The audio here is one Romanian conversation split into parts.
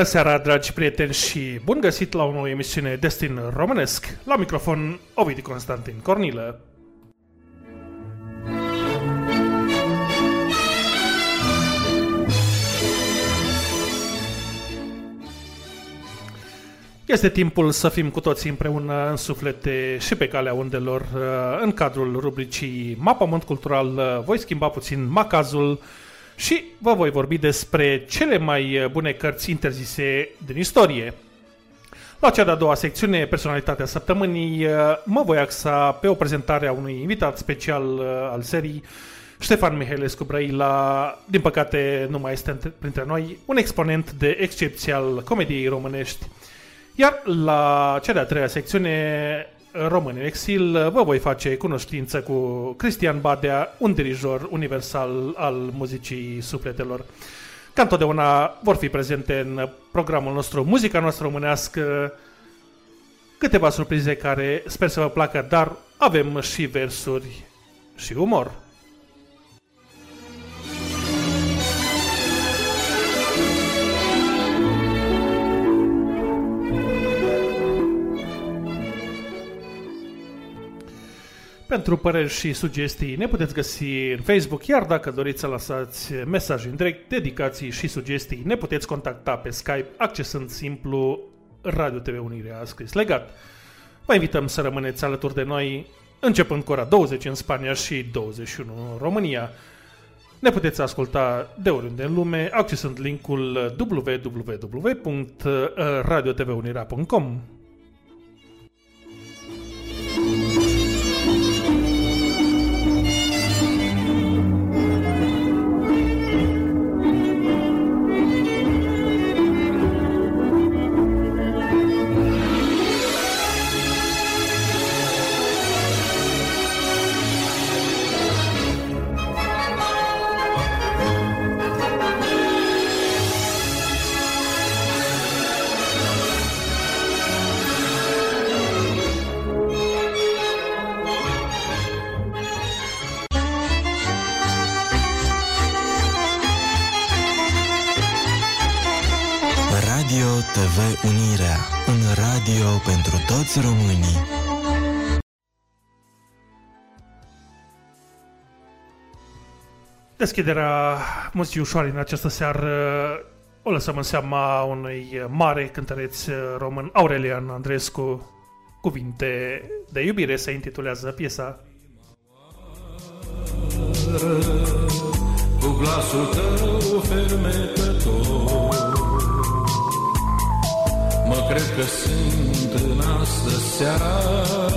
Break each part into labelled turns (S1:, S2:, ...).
S1: Bună seara, dragi prieteni, și bun găsit la o nouă emisiune Destin Românesc. La microfon, Ovidiu Constantin Cornilă. Este timpul să fim cu toții împreună în suflete și pe calea undelor în cadrul rubricii Mapament Cultural. Voi schimba puțin macazul și vă voi vorbi despre cele mai bune cărți interzise din istorie. La cea de-a doua secțiune, personalitatea săptămânii, mă voi axa pe o prezentare a unui invitat special uh, al serii, Ștefan Mihailescu Brăila, din păcate nu mai este printre noi, un exponent de excepție al comediei românești. Iar la cea de-a treia secțiune român în exil, vă voi face cunoștință cu Cristian Badea, un dirijor universal al muzicii sufletelor. Ca întotdeauna vor fi prezente în programul nostru Muzica noastră românească câteva surprize care sper să vă placă, dar avem și versuri și umor. Pentru păreri și sugestii ne puteți găsi în Facebook, iar dacă doriți să lăsați mesaje în direct, dedicații și sugestii, ne puteți contacta pe Skype accesând simplu Radio TV Unirea scris legat. Vă invităm să rămâneți alături de noi începând cu ora 20 în Spania și 21 în România. Ne puteți asculta de oriunde în lume accesând linkul www.radiotvunirea.com.
S2: toți românii.
S1: Deschiderea muzicii ușoare în această seară o lăsăm în seama unui mare cântăreț român, Aurelian Andrescu. Cuvinte de iubire se intitulează piesa.
S3: Cu glasul tău fermecător Mă cred că sunt în astă seară.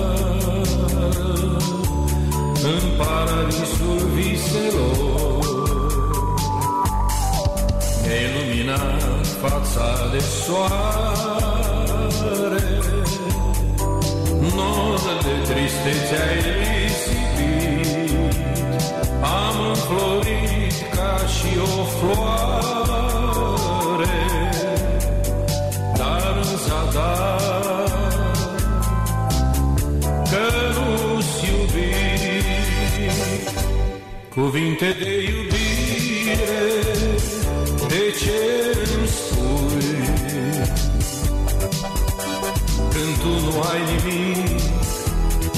S3: În paradisul viselor Mi-a iluminat fața de soare. Nodă de tristețe ai risipit Am înflorit ca și o floare zadar Că nu-ți iubi Cuvinte de iubire De ce îmi spui Când tu nu ai nimic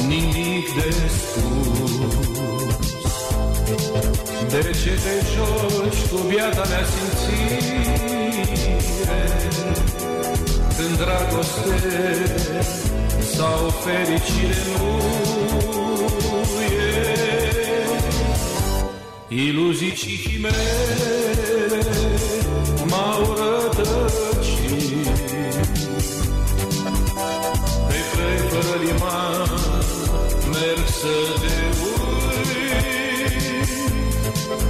S3: Nimic de spus De ce te joci cu viața mea simțire când dragoste sau fericire nu e Iluzii și chimere m-au rătăcit. Pe căi fără liman merg să te uit.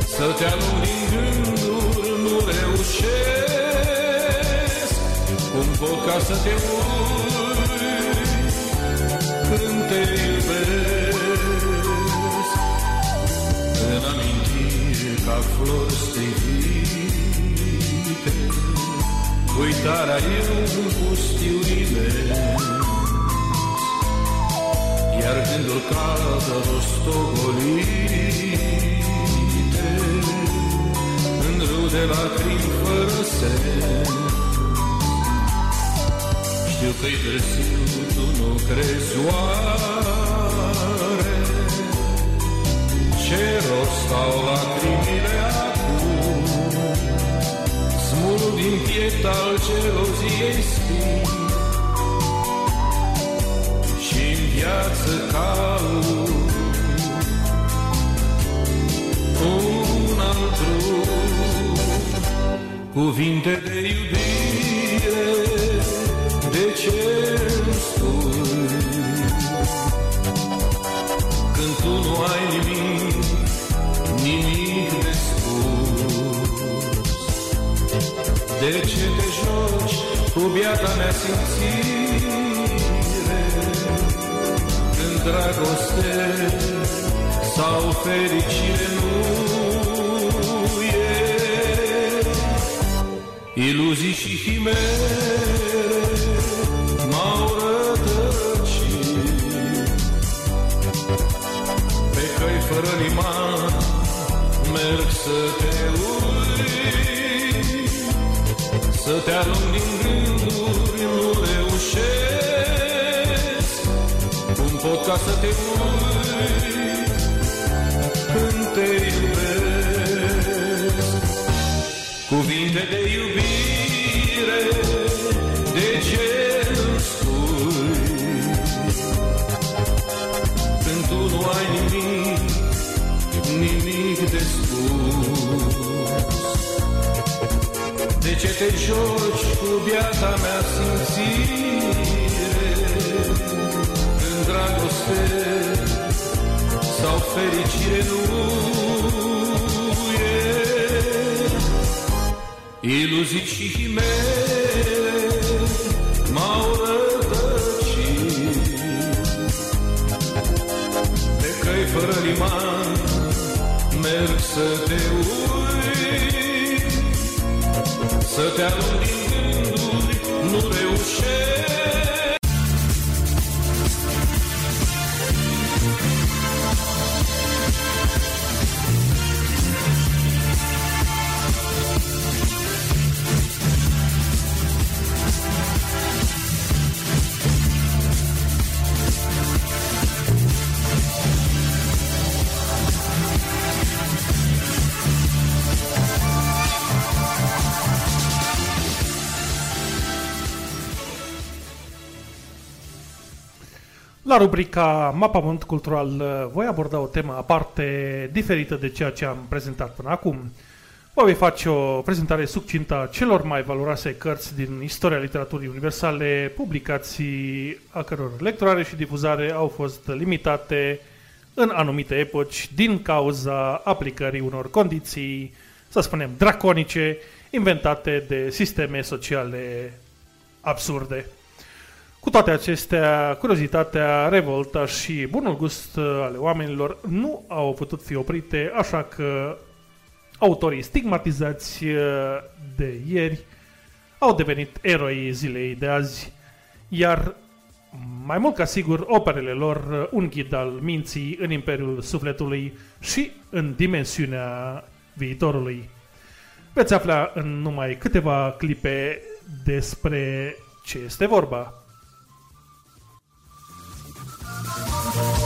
S3: Să te anul din gânduri nu reușesc ca să te uit când te iubesc. În amintiri ca flori strivite, uitarea e un pustiu imens. Iar gândul cadă rostogolite În râu de lacrimi fără sens știu că-i târziu, tu nu crezi oare Ce rost au lacrimile acum? Smurul din piept al geloziei spin și în viață caut Un alt drum Cuvinte de iubire de ce îmi spui? Când tu nu ai nimic, nimic de spus. De ce te joci cu biata mea simțire? Când dragoste sau fericire nu Iluzii și chimere m-au rătăcit. Pe căi fără liman merg să te uit Să te arunc din gânduri nu reușesc. Cum pot ca să te uit când te iubesc Cuvinte de iubire, de ce îmi spui? Când tu nu ai nimic, nimic de spus. De ce te joci cu viața mea simțire? Când dragoste sau fericire nu Iluzii și chimere m-au rătăcit. Pe căi fără liman merg să te uit Să te arunc din gânduri nu reușesc
S1: La rubrica Mapament Cultural uh, voi aborda o temă aparte diferită de ceea ce am prezentat până acum. Vă voi face o prezentare succintă a celor mai valoroase cărți din istoria literaturii universale, publicații a căror lecturare și difuzare au fost limitate în anumite epoci din cauza aplicării unor condiții, să spunem, draconice, inventate de sisteme sociale absurde. Cu toate acestea, curiozitatea, revolta și bunul gust ale oamenilor nu au putut fi oprite, așa că autorii stigmatizați de ieri au devenit eroi zilei de azi, iar mai mult ca sigur, operele lor un ghid al minții în imperiul sufletului și în dimensiunea viitorului. Veți afla în numai câteva clipe despre ce este vorba.
S2: Grijile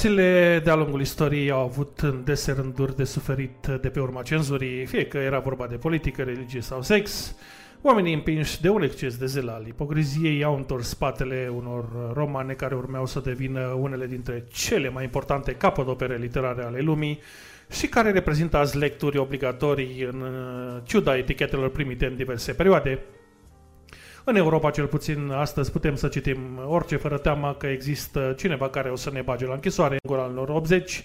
S1: Cărțile de-a lungul istoriei au avut în dese rânduri de suferit de pe urma cenzurii, fie că era vorba de politică, religie sau sex. Oamenii împinși de un exces de zel al ipocriziei au întors spatele unor romane care urmeau să devină unele dintre cele mai importante capodopere literare ale lumii și care reprezintă azi lecturi obligatorii în ciuda etichetelor primite în diverse perioade. În Europa, cel puțin astăzi, putem să citim orice fără teamă că există cineva care o să ne bage la închisoare în gura anilor 80,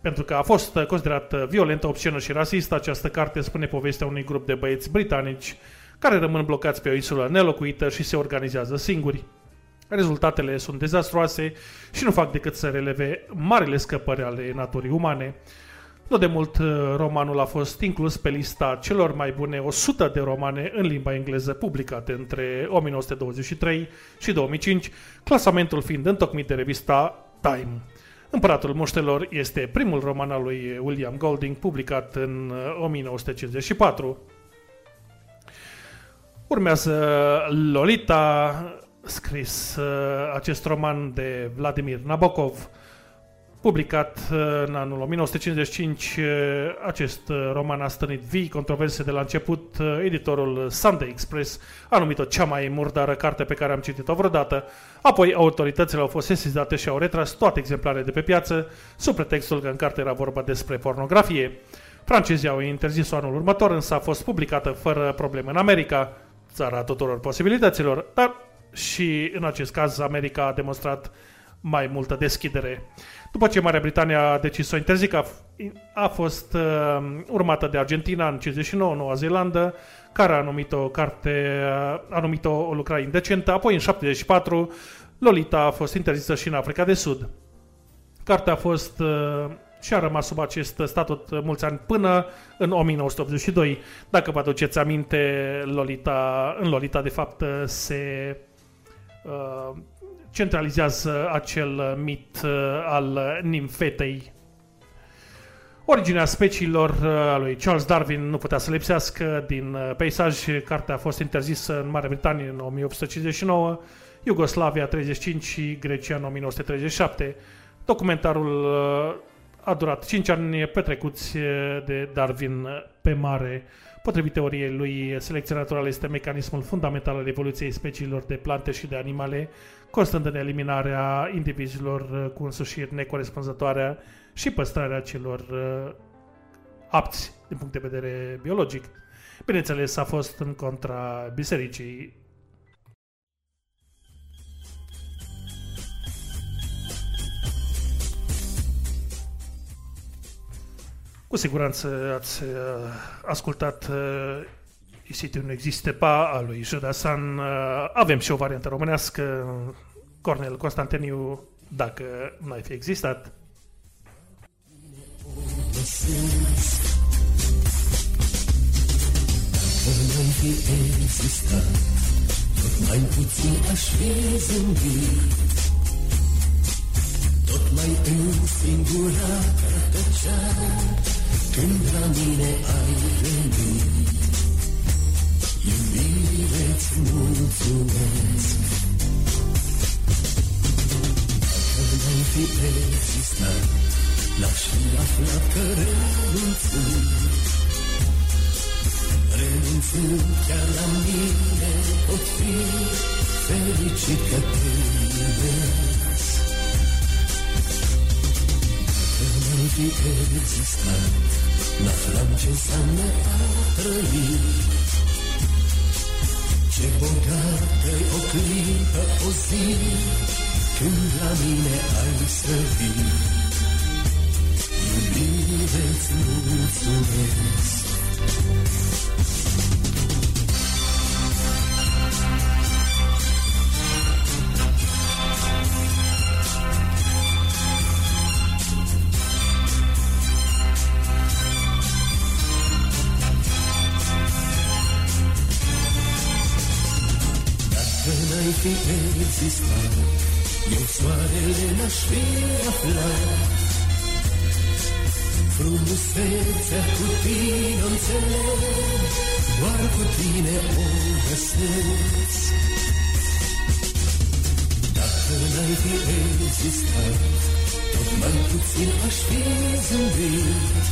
S1: pentru că a fost considerat violentă, obscenă și rasistă. Această carte spune povestea unui grup de băieți britanici care rămân blocați pe o insulă nelocuită și se organizează singuri. Rezultatele sunt dezastroase și nu fac decât să releve marile scăpări ale naturii umane. Nu de mult uh, romanul a fost inclus pe lista celor mai bune 100 de romane în limba engleză publicate între 1923 și 2005, clasamentul fiind întocmit de revista Time. Împăratul Muștelor este primul roman al lui William Golding, publicat în 1954. Uh, Urmează Lolita, scris uh, acest roman de Vladimir Nabokov, Publicat uh, în anul 1955, uh, acest uh, roman a stănit vii controverse de la început. Editorul Sunday Express a numit-o cea mai murdară carte pe care am citit-o vreodată. Apoi autoritățile au fost sesizate și au retras toate exemplarele de pe piață, sub pretextul că în carte era vorba despre pornografie. Francezii au interzis-o anul următor, însă a fost publicată fără probleme în America, țara tuturor posibilităților, dar și în acest caz America a demonstrat mai multă deschidere. După ce Marea Britanie a decis să o interzică, a, a fost uh, urmată de Argentina în 59, Noua Zeelandă, care a numit o carte, a numit o, o lucrare indecentă, apoi în 74 Lolita a fost interzisă și în Africa de Sud. Cartea a fost uh, și a rămas sub acest statut mulți ani până în 1982. Dacă vă aduceți aminte, Lolita, în Lolita de fapt se uh, centralizează acel mit uh, al nimfetei. Originea speciilor uh, a lui Charles Darwin nu putea să lipsească din uh, peisaj. Cartea a fost interzisă în Marea Britanie în 1859, Iugoslavia 35 și Grecia în 1937. Documentarul a durat 5 ani petrecuți de Darwin pe mare. Potrivit teoriei lui, selecția naturală este mecanismul fundamental al evoluției speciilor de plante și de animale, constând în eliminarea indivizilor uh, cu însușiri necorespunzătoare și păstrarea celor uh, apți din punct de vedere biologic. Bineînțeles, a fost în contra bisericii Cu siguranță ați uh, ascultat uh, Isitiu nu existe pa a lui Judasan. Uh, avem și o variantă românească, Cornel Constantiniu, dacă nu ai fi existat.
S4: mai fi existat, tot mai puțin aș fi zâmbit. Tot mai însingurat tăceam, când la mine ai venit, iubire-ți mulțumesc. Dacă n-ai fi existat, n-aș fi aflat că renunțând, renunțând chiar la mine pot fi fericit că te iubesc. Dacă n-ai fi existat, N-aflam ce înseamnă a trăi Ce bogată o clipă, o zi Când la mine ai să vii. Iubire-ți mulțumesc n-ai fi existat, eu soarele n-aș fi aflat. Frumusețea cu tine o înțeleg, doar cu tine o găsesc. Dacă n-ai fi existat, tot mai puțin aș fi zâmbit.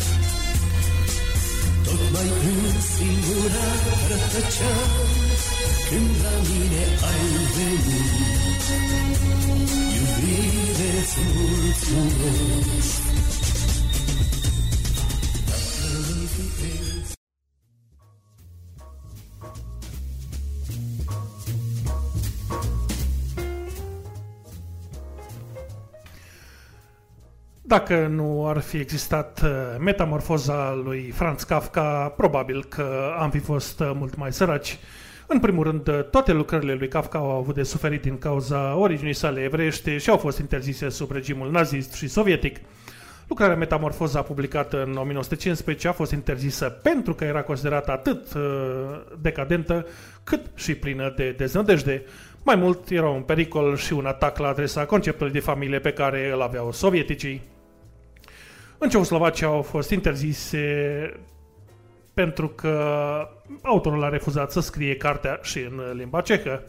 S4: Tot mai însingurat rătăceam când la mine ai venit. Iubire-ți mulțumesc. Dacă nu fi ex-
S1: Dacă nu ar fi existat uh, metamorfoza lui Franz Kafka, probabil că am fi fost uh, mult mai săraci. În primul rând, uh, toate lucrările lui Kafka au avut de suferit din cauza originii sale evreiește și au fost interzise sub regimul nazist și sovietic. Lucrarea Metamorfoza, publicată în 1915, a fost interzisă pentru că era considerată atât uh, decadentă, cât și plină de deznădejde. Mai mult, era un pericol și un atac la adresa conceptului de familie pe care îl aveau sovieticii. În Ceoslovacia au fost interzise pentru că autorul a refuzat să scrie cartea și în limba cehă.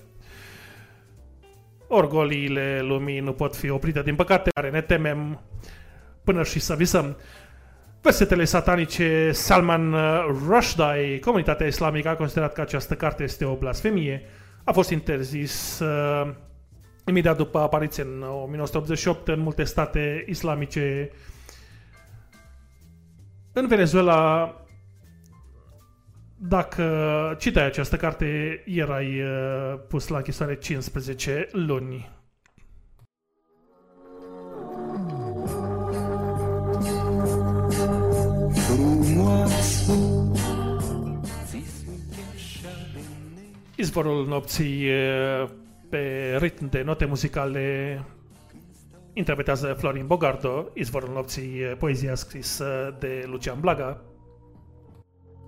S1: Orgoliile lumii nu pot fi oprite, din păcate, care ne temem până și să visăm. Versetele satanice Salman Rushdie, comunitatea islamică, a considerat că această carte este o blasfemie. A fost interzis uh, imediat după apariție în 1988 în multe state islamice. În Venezuela, dacă citai această carte, erai uh, pus la închisoare 15 luni.
S5: frumoasă
S1: Izvorul nopții e, pe ritm de note muzicale interpretează Florin Bogardo, Izvorul nopții e poezia scrisă de Lucian Blaga.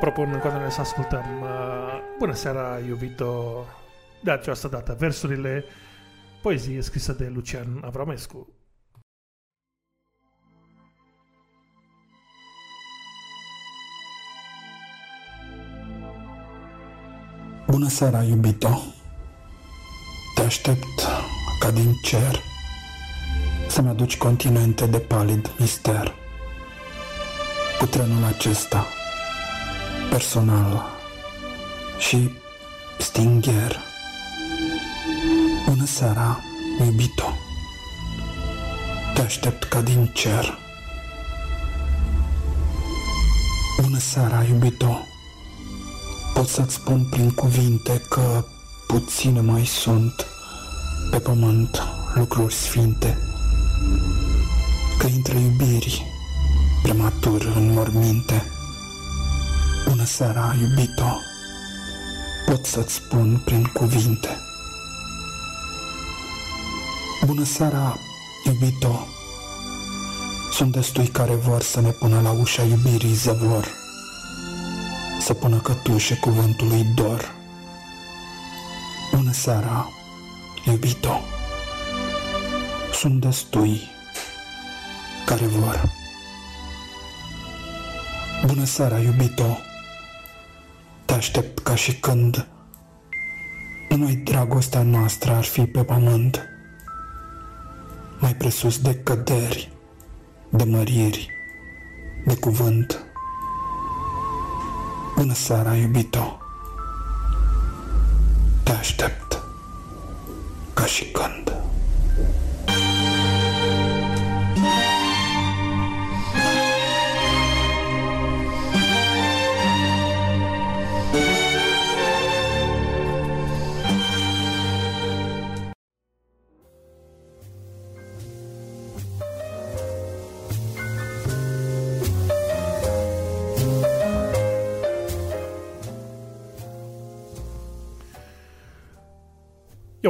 S1: propun în continuare să ascultăm uh, Bună seara, iubito, de această dată versurile, poezie scrisă de Lucian Avramescu.
S6: Bună seara, iubito! Te aștept ca din cer să-mi aduci continente de palid mister. Cu trenul acesta, personal și stingher. Bună seara, iubito! Te aștept ca din cer. Bună seara, iubito! Pot să-ți spun prin cuvinte că puține mai sunt pe pământ lucruri sfinte, că intră iubiri prematur în morminte. Bună seara, iubito, pot să-ți spun prin cuvinte. Bună seara, iubito, Sunt destui care vor să ne pună la ușa iubirii zăvor, să pună cătușe cuvântului dor. Bună seara, iubito! Sunt destui care vor. Bună seara, iubito! Te aștept ca și când numai dragostea noastră ar fi pe pământ, mai presus de căderi, de măriri, de cuvânt. Bună seara, iubito! Te aștept ca și când.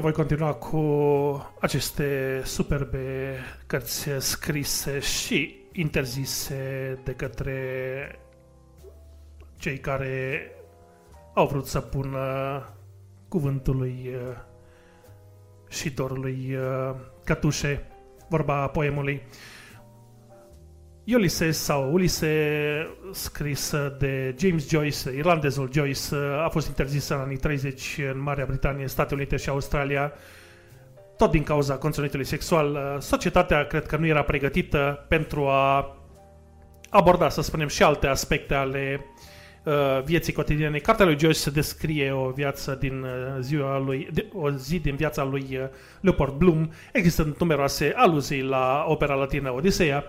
S1: Eu voi continua cu aceste superbe cărți scrise și interzise de către cei care au vrut să pună cuvântului uh, și dorului uh, cătușe, vorba poemului. Ulysses sau Ulise, scris de James Joyce, irlandezul Joyce, a fost interzis în anii 30 în Marea Britanie, Statele Unite și Australia, tot din cauza conținutului sexual. Societatea cred că nu era pregătită pentru a aborda, să spunem, și alte aspecte ale uh, vieții cotidiene. Cartea lui Joyce se descrie o viață din uh, ziua lui, de, o zi din viața lui uh, Leopold Bloom. Există numeroase aluzii la opera latină Odiseea.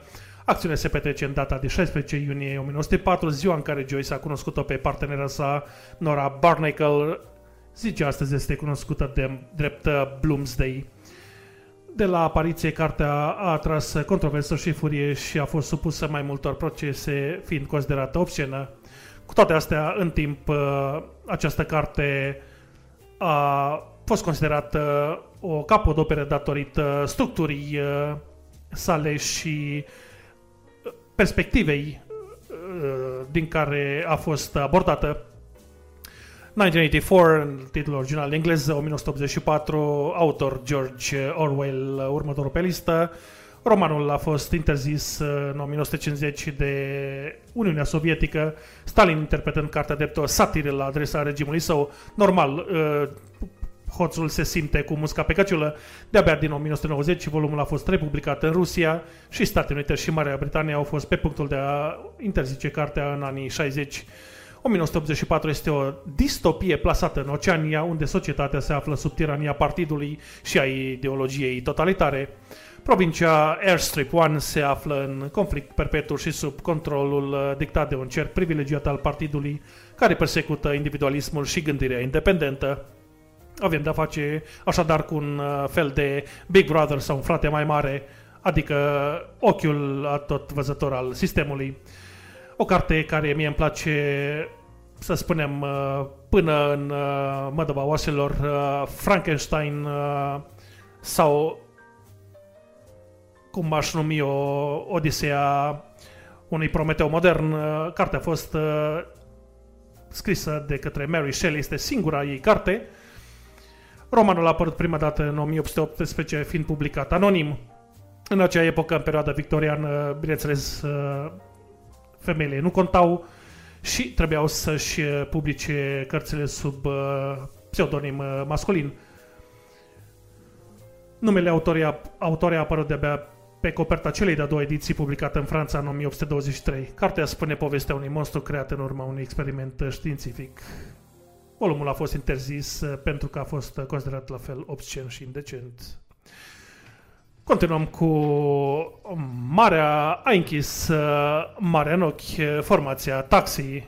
S1: Acțiunea se petrece în data de 16 iunie 1904, ziua în care Joyce a cunoscut-o pe partenera sa, Nora Barnacle. Zice astăzi este cunoscută de drept Bloomsday. De la apariție, cartea a atras controversă și furie și a fost supusă mai multor procese, fiind considerată obscenă. Cu toate astea, în timp, uh, această carte a fost considerată o capodoperă datorită structurii uh, sale și perspectivei uh, din care a fost abordată. 1984, în titlul original englez, 1984, autor George Orwell, următorul pe listă. Romanul a fost interzis în 1950 de Uniunea Sovietică, Stalin interpretând cartea drept o satiră la adresa regimului său. Normal, uh, hoțul se simte cu musca pe căciulă. De-abia din 1990 volumul a fost republicat în Rusia și Statele Unite și Marea Britanie au fost pe punctul de a interzice cartea în anii 60. 1984 este o distopie plasată în Oceania, unde societatea se află sub tirania partidului și a ideologiei totalitare. Provincia Airstrip One se află în conflict perpetu și sub controlul uh, dictat de un cerc privilegiat al partidului, care persecută individualismul și gândirea independentă. Avem de-a face așadar cu un uh, fel de Big Brother sau un frate mai mare, adică ochiul tot văzător al sistemului. O carte care mie îmi place, să spunem, uh, până în uh, mădăba oaselor, Frankenstein sau cum aș numi o Odisea unui Prometeu modern. Cartea a fost scrisă de către Mary Shelley, este singura ei carte, Romanul a apărut prima dată în 1818, fiind publicat anonim. În acea epocă, în perioada victoriană, bineînțeles, uh, femeile nu contau și trebuiau să-și publice cărțile sub uh, pseudonim uh, masculin. Numele autorii, autorii a apărut de-abia pe coperta celei de-a doua ediții publicată în Franța în 1823. Cartea spune povestea unui monstru creat în urma unui experiment științific. Volumul a fost interzis uh, pentru că a fost uh, considerat la fel obscen și indecent. Continuăm cu Marea, a închis uh, Marea în ochi, formația Taxi,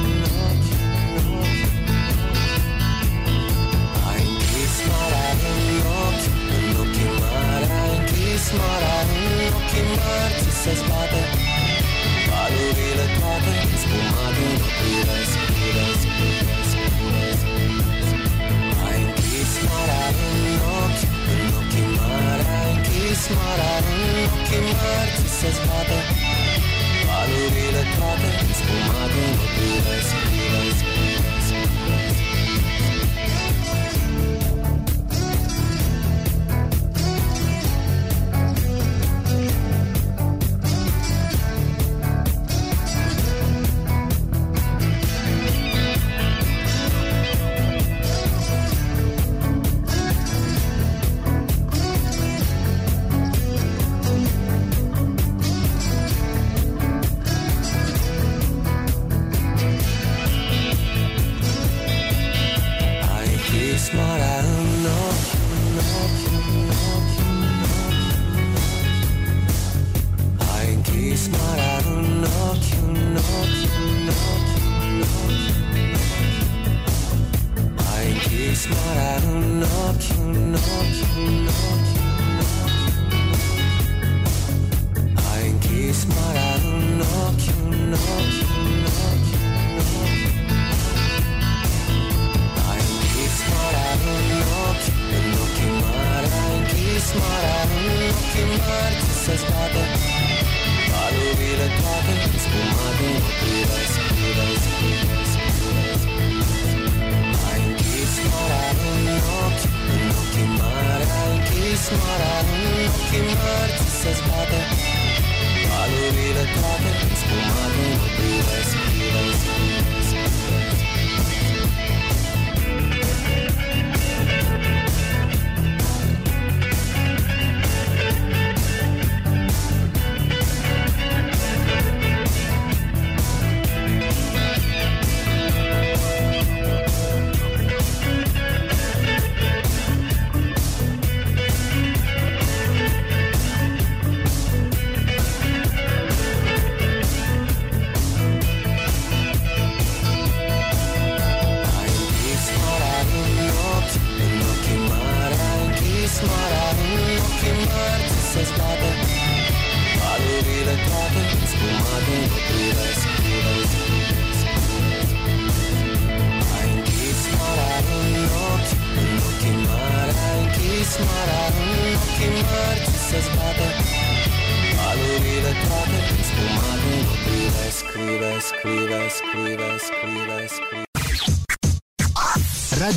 S7: marea în
S8: ochii mari Ți se zbate valurile toate Spumate, nu privesc, privesc, privesc, privesc Ai închis marea în ochi, în ochii mari Ai închis marea în ochii mari Ți se zbate valurile toate Spumate, nu privesc,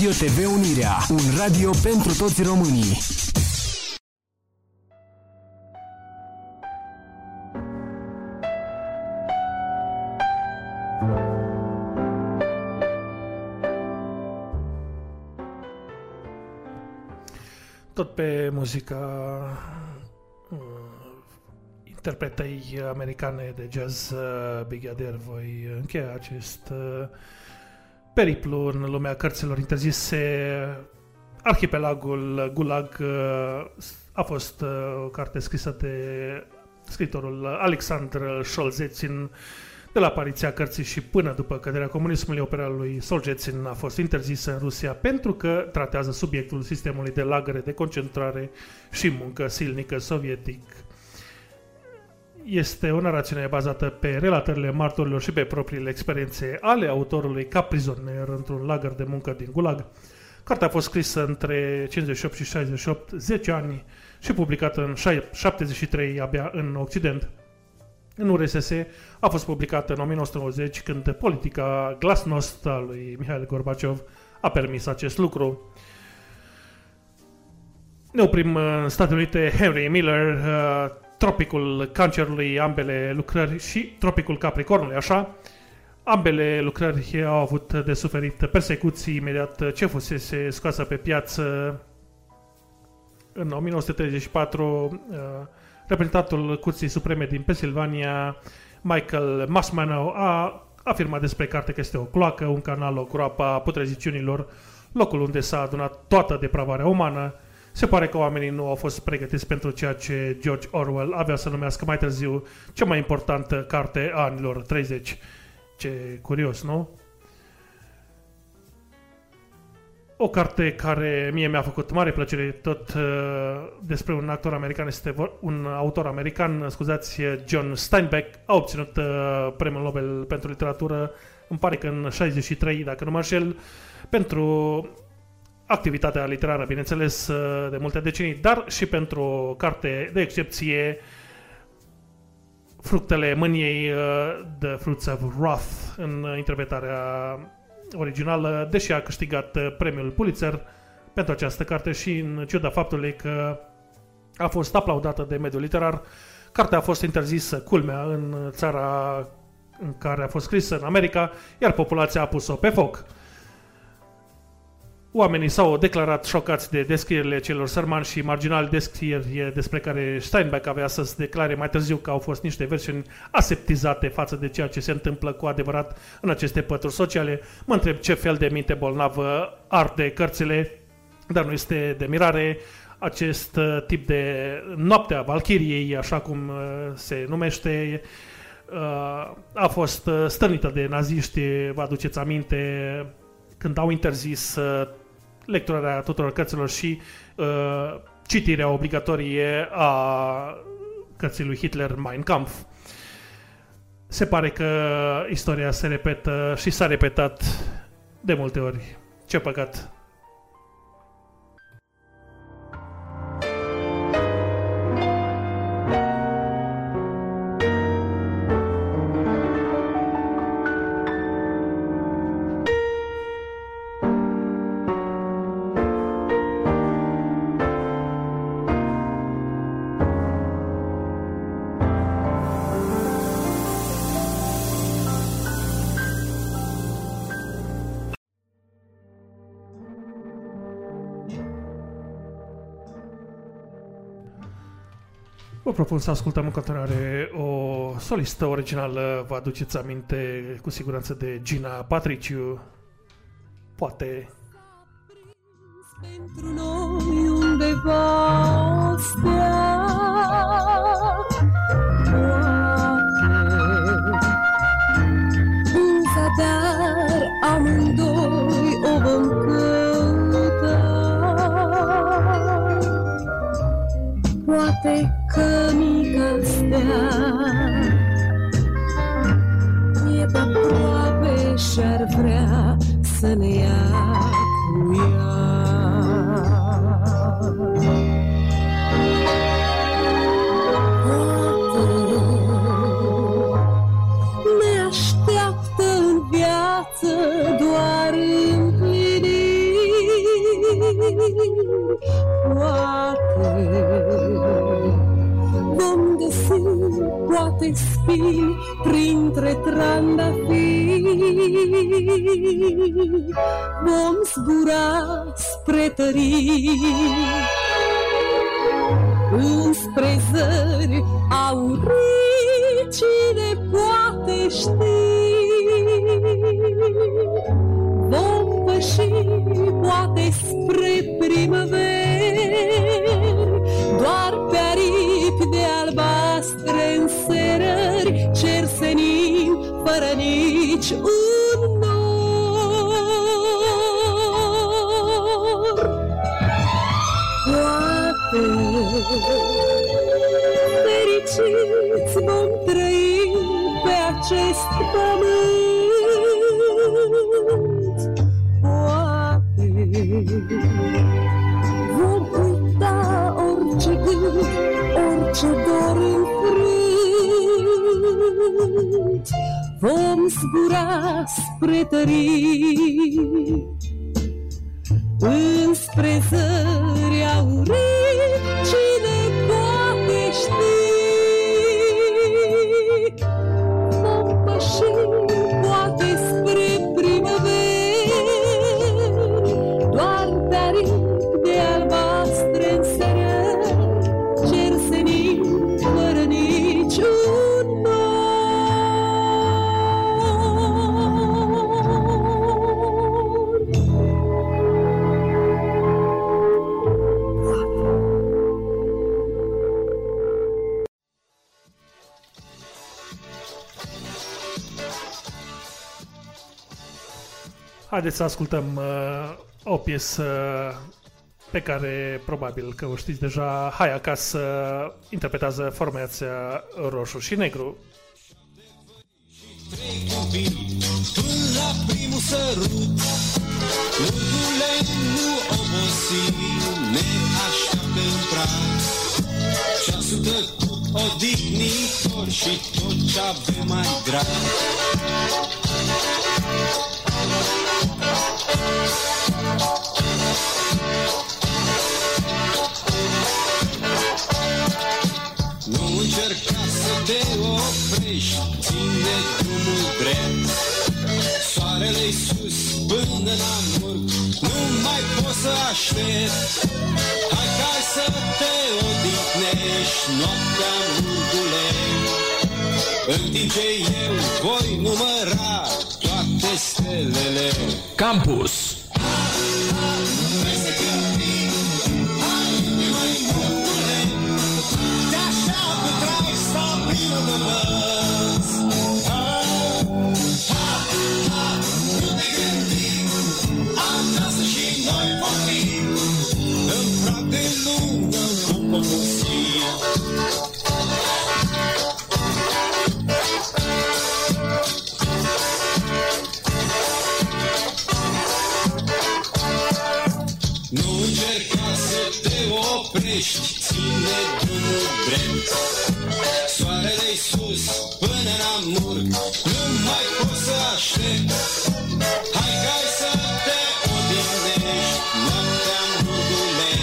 S9: Radio TV Unirea, un radio pentru toți românii.
S1: Tot pe muzica uh, interpretei americane de jazz uh, Big Adair voi încheia acest uh, periplu în lumea cărților interzise. Arhipelagul Gulag uh, a fost uh, o carte scrisă de scritorul Alexandr Solzhenitsyn de la apariția cărții și până după căderea comunismului, opera lui Solzhenitsyn a fost interzisă în Rusia pentru că tratează subiectul sistemului de lagăre de concentrare și muncă silnică sovietic. Este o narațiune bazată pe relatările martorilor și pe propriile experiențe ale autorului ca prizonier într-un lagăr de muncă din Gulag. Cartea a fost scrisă între 58 și 68, 10 ani și publicată în 73 abia în Occident. În URSS a fost publicată în 1990 când politica glasnost a lui Mihail Gorbaciov a permis acest lucru. Ne oprim în Statele Unite, Henry Miller, uh, Tropicul Cancerului, ambele lucrări și Tropicul Capricornului, așa. Ambele lucrări au avut de suferit persecuții imediat ce fusese scoasă pe piață în 1934 uh, reprezentantul Curții Supreme din Pennsylvania, Michael Masmanow, a afirmat despre carte că este o cloacă, un canal, o groapă a putreziciunilor, locul unde s-a adunat toată depravarea umană. Se pare că oamenii nu au fost pregătiți pentru ceea ce George Orwell avea să numească mai târziu cea mai importantă carte a anilor 30. Ce curios, nu? O carte care mie mi-a făcut mare plăcere tot uh, despre un actor american, este vor- un autor american, scuzați, John Steinbeck, a obținut uh, premiul Nobel pentru literatură, îmi pare că în 63, dacă nu mă înșel, pentru activitatea literară, bineînțeles, uh, de multe decenii, dar și pentru o carte de excepție, Fructele mâniei, uh, The Fruits of Wrath, în interpretarea originală, deși a câștigat uh, premiul Pulitzer pentru această carte și în ciuda faptului că a fost aplaudată de mediul literar, cartea a fost interzisă, culmea, în țara în care a fost scrisă, în America, iar populația a pus-o pe foc. Oamenii s-au declarat șocați de descrierile celor sărmani și marginali descrieri despre care Steinbeck avea să se declare mai târziu că au fost niște versiuni aseptizate față de ceea ce se întâmplă cu adevărat în aceste pături sociale. Mă întreb ce fel de minte bolnavă arde cărțile, dar nu este de mirare acest uh, tip de noaptea Valchiriei, așa cum uh, se numește, uh, a fost uh, stârnită de naziști, vă aduceți aminte, când au interzis uh, lecturarea tuturor cărților și uh, citirea obligatorie a cărții lui Hitler, Mein Kampf. Se pare că istoria se repetă și s-a repetat de multe ori. Ce păcat! Propun să ascultăm în continuare o solistă originală, vă aduceți aminte cu siguranță de Gina Patriciu, poate.
S10: Pentru noi undeva o stea. Stea e pe aproape și-ar vrea să ne ia poate spini printre trandafiri. Vom zbura spre tării, înspre zări aurii, cine poate ști. Vom păși poate spre primăveri, fără nici un nor. Poate fericiți vom trăi pe acest pământ. Spre
S1: Haideți să ascultăm uh, o piesă pe care probabil că o știți deja. Hai acasă interpretează formația roșu și negru.
S3: Trei copii până la primul sărut Lucrurile nu obosi Ne așteaptă în prag Ceasul tăcut odihnitor Și tot ce avem mai drag Nu încerca să te oprești Ține drumul drept. Soarele-i sus până la murg Nu mai poți să aștept Hai ca să te odihnești Noaptea murgule. În timp ce eu voi număra Toate stelele
S9: Campus.
S3: Oprești, ține drumul drept. Soarele-i sus până la murg, nu mai poți să aștept. Hai ca să te odihnești, noaptea murgule.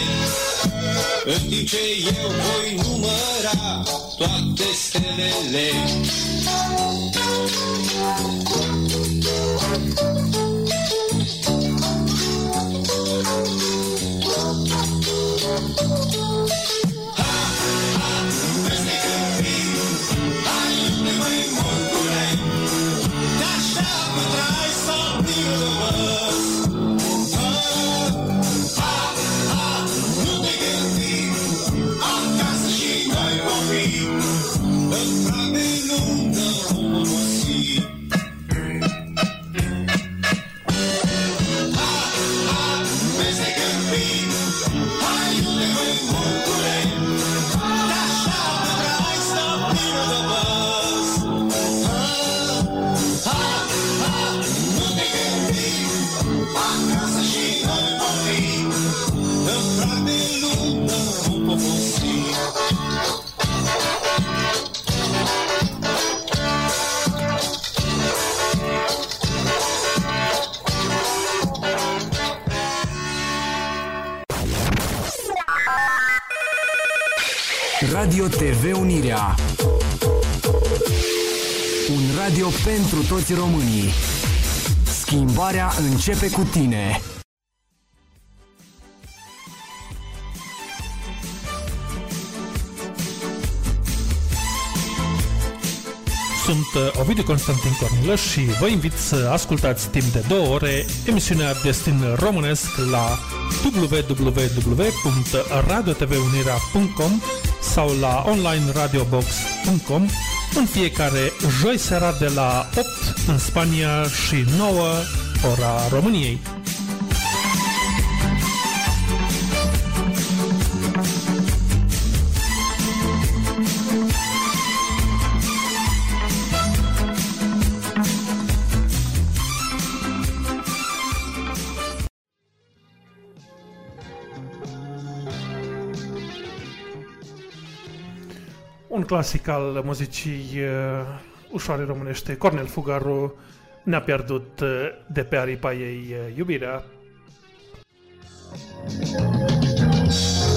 S3: În timp ce eu voi număra toate stelele.
S9: Radio toți românii. Schimbarea începe cu tine.
S1: Sunt uh, Ovidiu Constantin Cornilăș și vă invit să ascultați timp de două ore emisiunea Destin Românesc la www.radiotvunirea.com sau la onlineradiobox.com în fiecare joi seara de la 8 în Spania și 9 ora României. Clasic al muzicii uh, ușoare românește, Cornel Fugaru ne-a pierdut uh, de pe aripa ei uh, iubirea.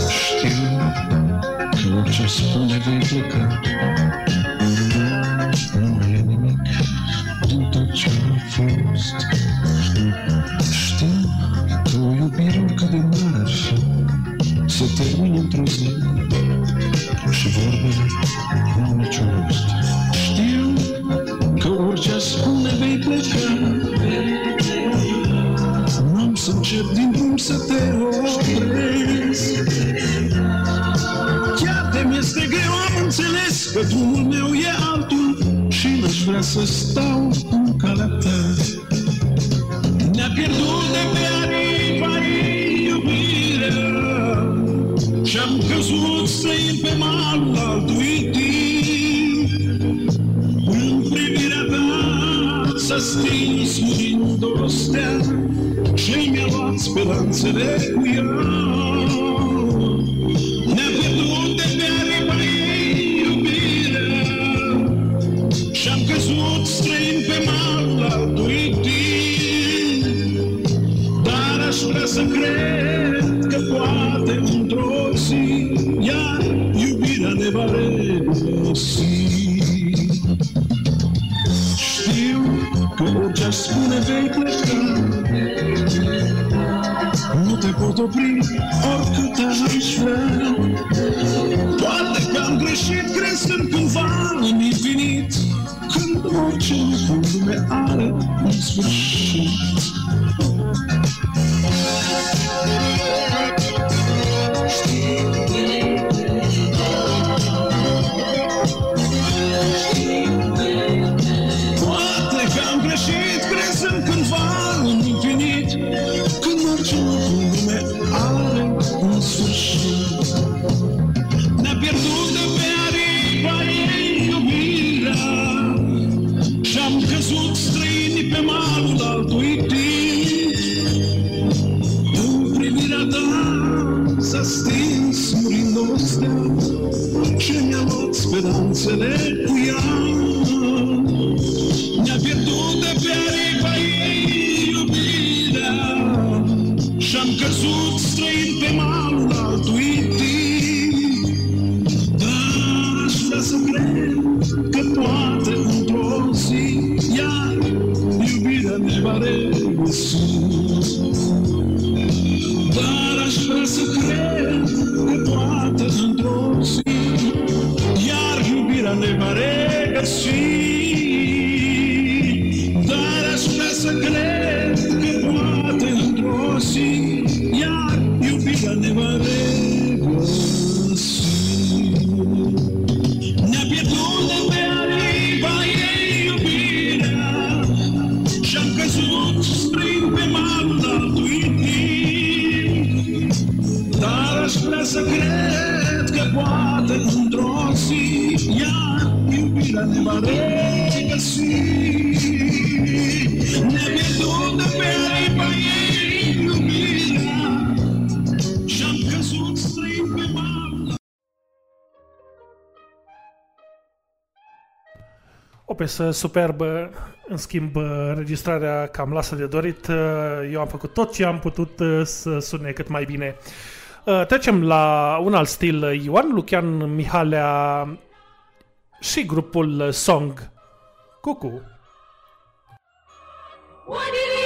S11: Știu că orice spune vei pleca. Nu mai e nimic din tot ce a fost. Știu că o iubire oricât de mare ar fi Se termină într-o zi. Și vorbele nu au niciun. Știu că orice spune vei pleca. nu am să încep din drum să te opresc. Chiar de mi este greu, am înțeles că drumul meu e altul și n-aș vrea să stau în calea ta. Ne-a pierdut de pe anii, anii iubirea și-am căzut străin pe malul altui timp. zaskrýní snížin doroste, že měla spěvance věku já. spune vei pleca. Nu te pot opri oricât aș vrea. Poate că am greșit, crescând cumva în infinit. Când orice lucru lume are un sfârșit.
S1: listening. piesă superbă, în schimb, uh, registrarea cam lasă de dorit. Uh, eu am făcut tot ce am putut uh, să sune cât mai bine. Trecem la un alt stil, Ioan Lucian Mihalea și grupul Song. Cucu!
S2: What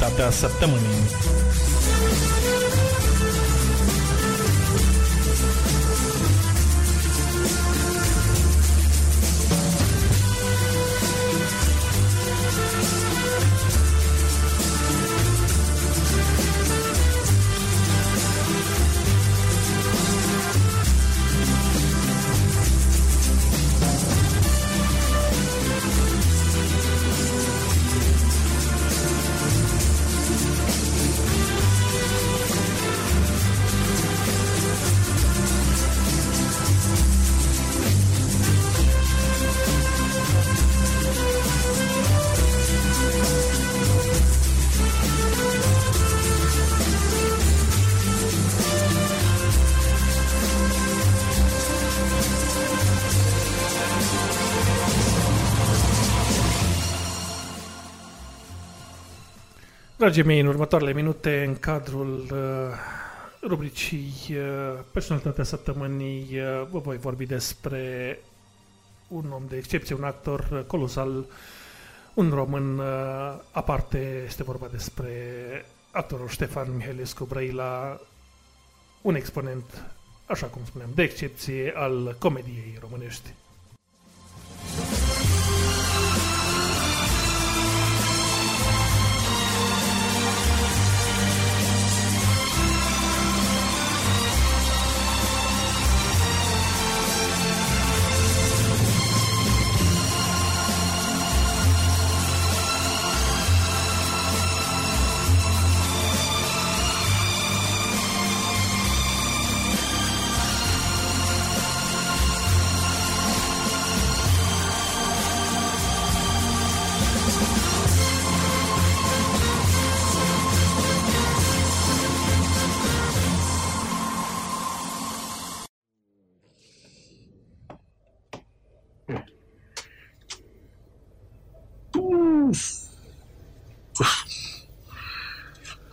S1: Personalitatea săptămânii. Dragii mei, în următoarele minute, în cadrul uh, rubricii uh, Personalitatea Săptămânii, uh, vă voi vorbi despre un om de excepție, un actor uh, colosal, un român uh, aparte, este vorba despre actorul Ștefan Mihailescu Brăila, un exponent, așa cum spuneam, de excepție al comediei românești.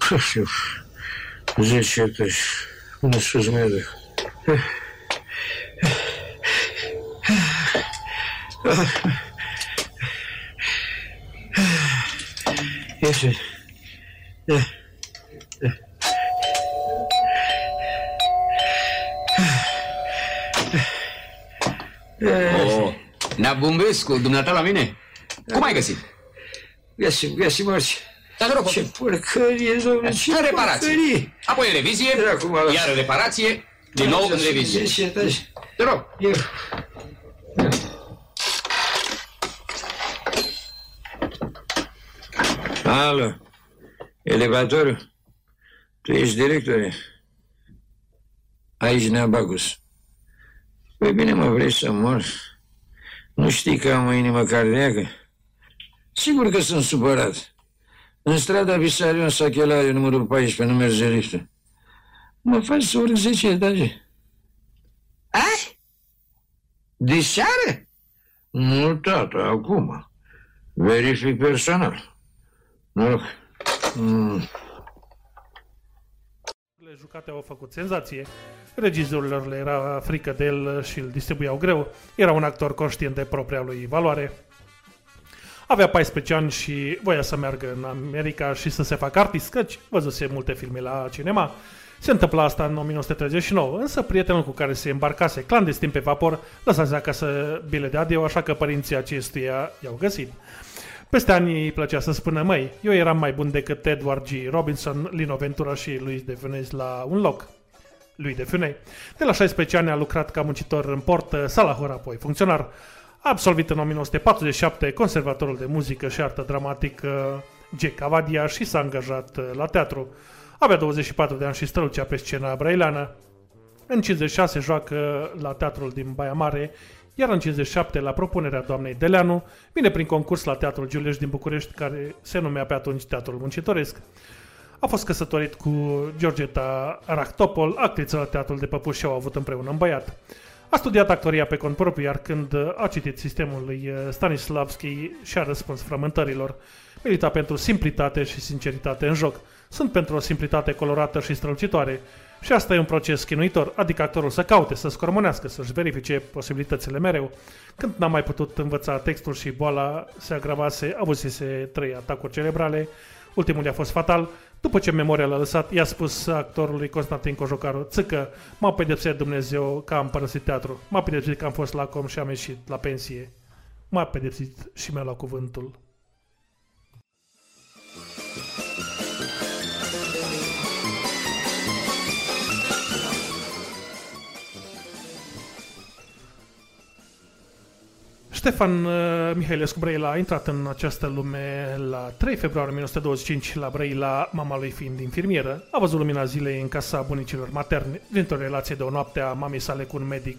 S12: Фу, Здесь это у нас измены. Если...
S13: Oh, Nea Bumbescu, dumneata la mine? Cum ai găsit?
S12: Găsim, găsim orice.
S13: Dar rog,
S12: Ce porcărie, domnule, ce
S13: în reparație.
S12: porcărie.
S13: Apoi în revizie,
S12: Dracu, mă las.
S13: iar în reparație, din nou în revizie.
S12: Ce, ce,
S13: Te rog.
S12: Eu... Alo, elevatorul? Tu ești director? Aici Neabagus. Păi bine, mă, vrei să mor? Nu știi că am o inimă cardiacă? Sigur că sunt supărat. În strada Visarion Sachelariu, numărul 14, nu merge liftul. Mă faci să urc 10 etaje. Ai? De seară? Nu, tata, acum. Verific personal. Noroc. Mm.
S1: Le jucate au făcut senzație. Regizorilor le era frică de el și îl distribuiau greu. Era un actor conștient de propria lui valoare. Avea 14 ani și voia să meargă în America și să se facă artist, căci văzuse multe filme la cinema. Se întâmpla asta în 1939, însă prietenul cu care se îmbarcase clandestin pe vapor lăsase acasă bile de adio, așa că părinții acestuia i-au găsit. Peste ani îi plăcea să spună, măi, eu eram mai bun decât Edward G. Robinson, Lino Ventura și Luis de Funès la un loc. Lui de Funès. De la 16 ani a lucrat ca muncitor în port, salahor apoi funcționar. A absolvit în 1947 conservatorul de muzică și artă dramatică G. Cavadia și s-a angajat uh, la teatru. Avea 24 de ani și strălucea pe scena braileană. În 56 joacă la teatrul din Baia Mare, iar în 57, la propunerea doamnei Deleanu, vine prin concurs la Teatrul Giulești din București, care se numea pe atunci Teatrul Muncitoresc. A fost căsătorit cu Georgeta Ractopol, actriță la Teatrul de Păpuși și au avut împreună un băiat. A studiat actoria pe cont propriu, iar când a citit sistemul lui uh, Stanislavski și-a răspuns frământărilor. Milita pentru simplitate și sinceritate în joc. Sunt pentru o simplitate colorată și strălucitoare. Și asta e un proces chinuitor, adică actorul să caute, să scormonească, să-și verifice posibilitățile mereu. Când n-a mai putut învăța textul și boala se agravase, avusese trei atacuri cerebrale, ultimul i-a fost fatal. După ce memoria l-a lăsat, i-a spus actorului Constantin Cojocaru, țâcă, m-a pedepsit Dumnezeu că am părăsit teatru, m-a pedepsit că am fost la com și am ieșit la pensie. M-a pedepsit și mi-a luat cuvântul. Ștefan uh, Mihailescu Brăila a intrat în această lume la 3 februarie 1925 la Brăila, mama lui fiind infirmieră. A văzut lumina zilei în casa bunicilor materne, dintr-o relație de o noapte a mamei sale cu un medic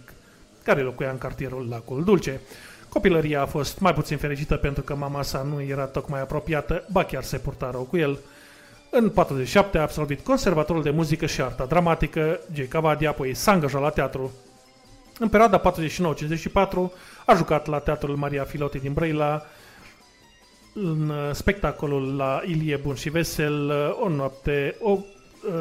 S1: care locuia în cartierul Lacul Dulce. Copilăria a fost mai puțin fericită pentru că mama sa nu era tocmai apropiată, ba chiar se purta rău cu el. În 47 a absolvit conservatorul de muzică și arta dramatică, J. Cavadia, apoi s-a angajat la teatru. În perioada 49-54 a jucat la Teatrul Maria Filoti din Brăila, în uh, spectacolul la Ilie Bun și Vesel, uh, o noapte, o uh,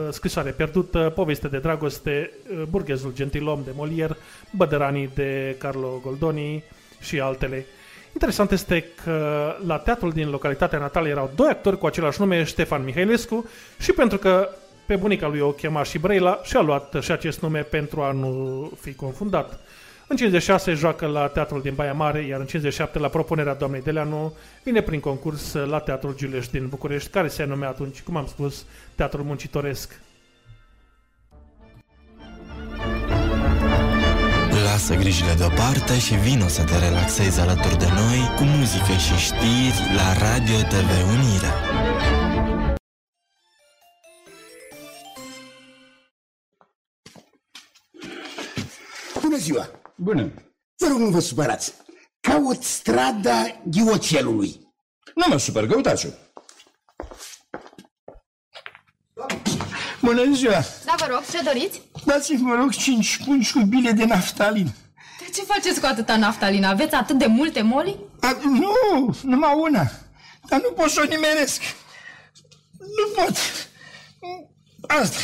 S1: scrisoare pierdută, poveste de dragoste, uh, burghezul gentilom de Molière, Bădăranii de Carlo Goldoni și altele. Interesant este că la teatrul din localitatea natală erau doi actori cu același nume, Ștefan Mihailescu, și pentru că pe bunica lui o chema și Brăila, și-a luat și acest nume pentru a nu fi confundat. În 56 joacă la Teatrul din Baia Mare, iar în 57 la propunerea doamnei Deleanu vine prin concurs la Teatrul Giuleș din București, care se numea atunci, cum am spus, Teatrul Muncitoresc.
S2: Lasă grijile deoparte și vino să te relaxezi alături de noi cu muzică și știri la Radio TV Unirea.
S14: Bună ziua!
S15: Bună!
S14: Vă rog, nu vă supărați. Caut strada Ghiocelului.
S15: Nu mă supăr, căutați-o. Bună ziua!
S16: Da, vă rog, ce doriți?
S15: Dați-mi, vă rog, cinci pungi cu bile de naftalin.
S16: De ce faceți cu atâta naftalină? Aveți atât de multe moli?
S15: A, nu, numai una. Dar nu pot să o nimeresc. Nu pot. Asta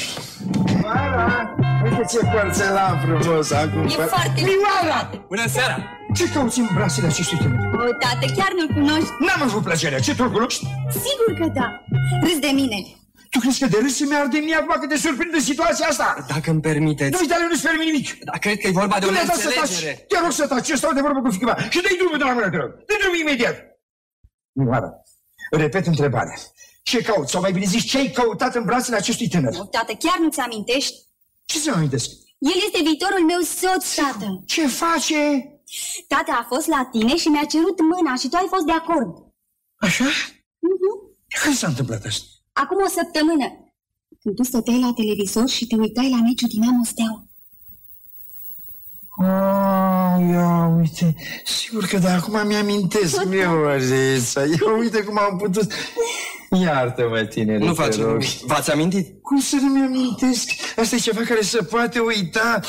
S15: Uite ce porțelan frumos acum.
S17: E foarte
S15: Mioara!
S17: Bună seara!
S15: Ce cauți în brațele acestui tânăr?
S17: O, tată, chiar nu-l cunoști?
S15: N-am avut plăcerea. Ce tu cunoști?
S17: Sigur că da. Râs de mine.
S15: Tu crezi că de râs se mi-arde mie acum că te surprinde situația asta?
S18: Dacă îmi permiteți.
S15: Nu uite, nu-ți permit nimic.
S18: Dar cred că e vorba de o
S15: Nu mi-a dat să
S18: neînțelegere.
S15: taci. Te rog să taci. Eu stau de vorbă cu fiica mea. Și dă-i drumul de la mână, te rog. Dă-i drumul imediat. Mioara, repet întrebarea. Ce cauți? Sau mai bine zis, ce ai căutat în brațele acestui tânăr?
S17: O, tată, chiar nu-ți amintești?
S15: Ce să amintesc?
S17: El este viitorul meu soț, tată.
S15: Ce face?
S17: Tata a fost la tine și mi-a cerut mâna și tu ai fost de acord.
S15: Așa?
S17: Mhm.
S15: Când s-a întâmplat asta?
S17: Acum o săptămână. Când tu stăteai la televizor și te uitai la meciul Dinamo Steaua.
S15: Oh, ia uite, sigur că de acum mi-amintesc, Miorița. Ia uite cum am putut... Iartă-mă, tinere,
S18: Nu
S15: te
S18: faceți
S15: rog.
S18: nimic. V-ați amintit?
S15: Cum să nu mi-amintesc? Asta e ceva care se poate uita.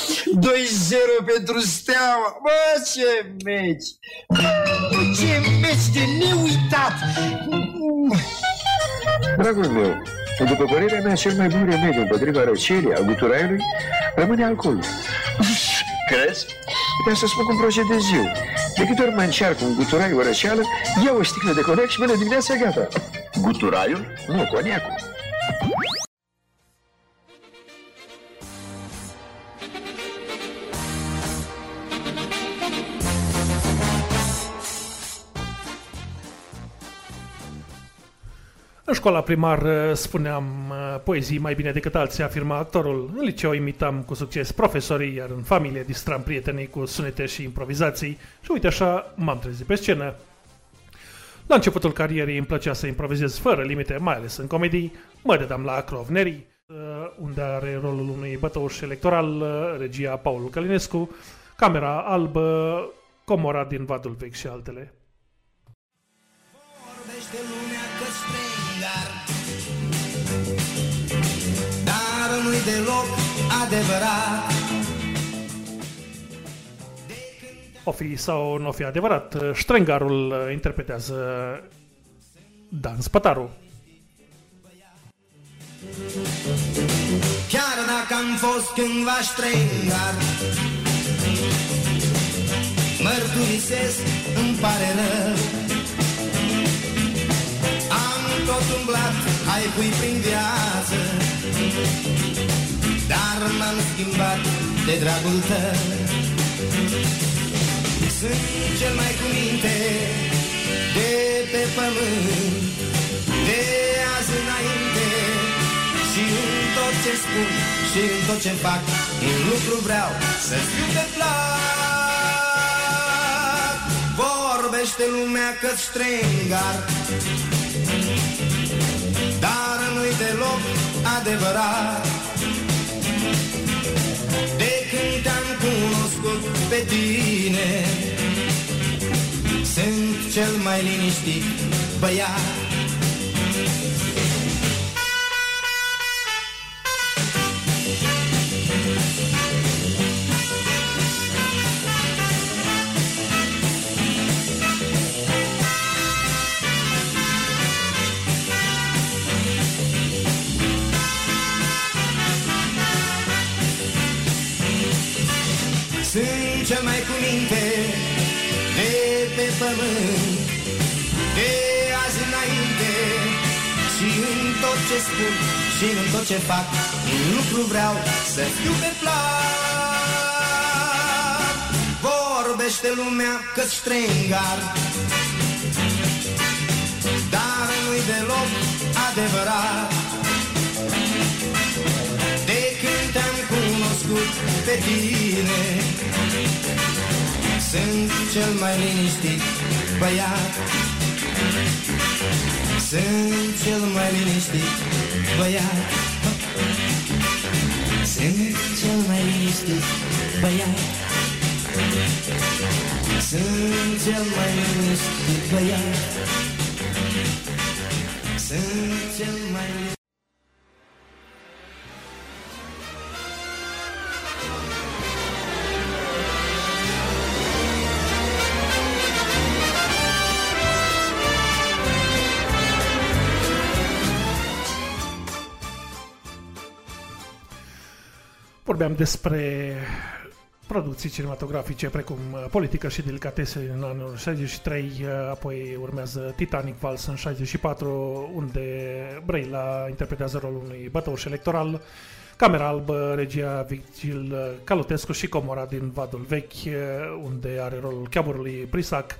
S15: 2-0 pentru Steaua. Bă, ce meci! Bă, ce meci de neuitat!
S19: Dragul meu, după părerea mea, cel mai bun remediu împotriva răcelii, a guturaiului, rămâne alcoolul. Crezi? Puteam să spun cum procedez eu. De câte ori mă încearcă un guturai o răceală, iau o sticlă de coniac și mâine dimineața gata. Guturaiul? Nu, coniacul.
S1: În școala primar uh, spuneam uh, poezii mai bine decât alții, afirma actorul. În liceu imitam cu succes profesorii, iar în familie distram prietenii cu sunete și improvizații și uite așa m-am trezit pe scenă. La începutul carierei îmi plăcea să improvizez fără limite, mai ales în comedii. Mă dădeam la Crovneri, uh, unde are rolul unui bătăuș electoral, uh, regia Paul Călinescu, Camera Albă, Comora din Vadul Vechi și altele.
S3: Deloc adevărat.
S1: O fi sau nu o fi adevărat, Ștrengarul uh, interpretează Dan Spătaru.
S20: Chiar dacă am fost cândva strengar Mărturisesc, îmi pare rău. Am tot umblat, ai pui prin viață Dar m-am schimbat de dragul tău. Sunt cel mai cu minte de pe pământ De azi înainte. Și în tot ce spun și în tot ce fac Un lucru vreau să fiu pe plac. Vorbește lumea că strengar Dar nu-i deloc adevărat pe tine. Sunt cel mai liniștit băiat. Sunt cel mai cu minte de pe pământ. De azi înainte și în tot ce spun și în tot ce fac Un lucru vreau să fiu pe plac Vorbește lumea că strengar Dar nu-i deloc adevărat cunoscut pe tine. Sunt cel mai liniștit băiat. Sunt cel mai liniștit băiat. Sunt cel mai liniștit băiat. Sunt cel mai liniștit băiat. Sunt cel mai liniștit
S1: Vorbeam despre producții cinematografice precum uh, Politică și Delicatese în anul 63, uh, apoi urmează Titanic Vals în 64, unde Brăila interpretează rolul unui bătăuș electoral, Camera Albă, regia Vigil Calutescu și Comora din Vadul Vechi, uh, unde are rolul cheaburului Prisac.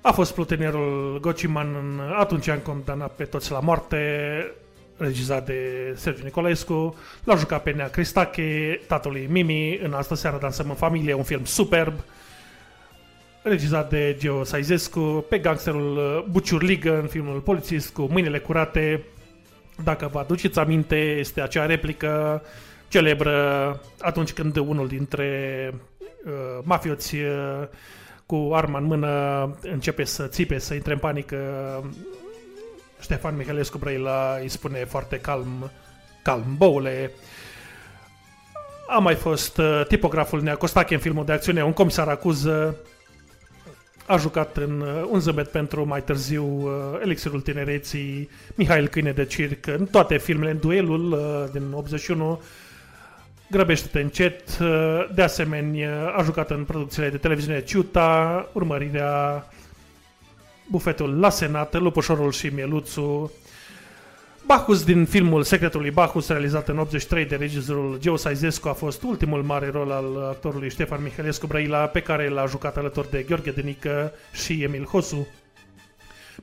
S1: A fost plutenierul Gociman în Atunci am condamnat pe toți la moarte, regizat de Sergiu Nicolescu, l-a jucat pe Nea Cristache, tatălui Mimi, în Astă seară dansăm în familie, un film superb, regizat de Geo Saizescu, pe gangsterul Buciurligă în filmul Polițist cu Mâinile Curate. Dacă vă aduceți aminte, este acea replică celebră atunci când unul dintre uh, mafioți uh, cu arma în mână începe să țipe, să intre în panică Ștefan Mihalescu Brăila îi spune foarte calm, calm, boule. A mai fost uh, tipograful Nea Costache în filmul de acțiune Un comisar acuză. A jucat în uh, Un zâmbet pentru mai târziu uh, Elixirul Tinereții, Mihail Câine de Circ, în toate filmele, în duelul uh, din 81, Grăbește-te încet, uh, de asemenea a jucat în producțiile de televiziune Ciuta, urmărirea Bufetul la Senat, Lupușorul și Mieluțu, Bacchus din filmul Secretul lui Bacchus, realizat în 83 de regizorul Geo Saizescu, a fost ultimul mare rol al actorului Ștefan Mihalescu Brăila, pe care l-a jucat alături de Gheorghe Denică și Emil Hosu.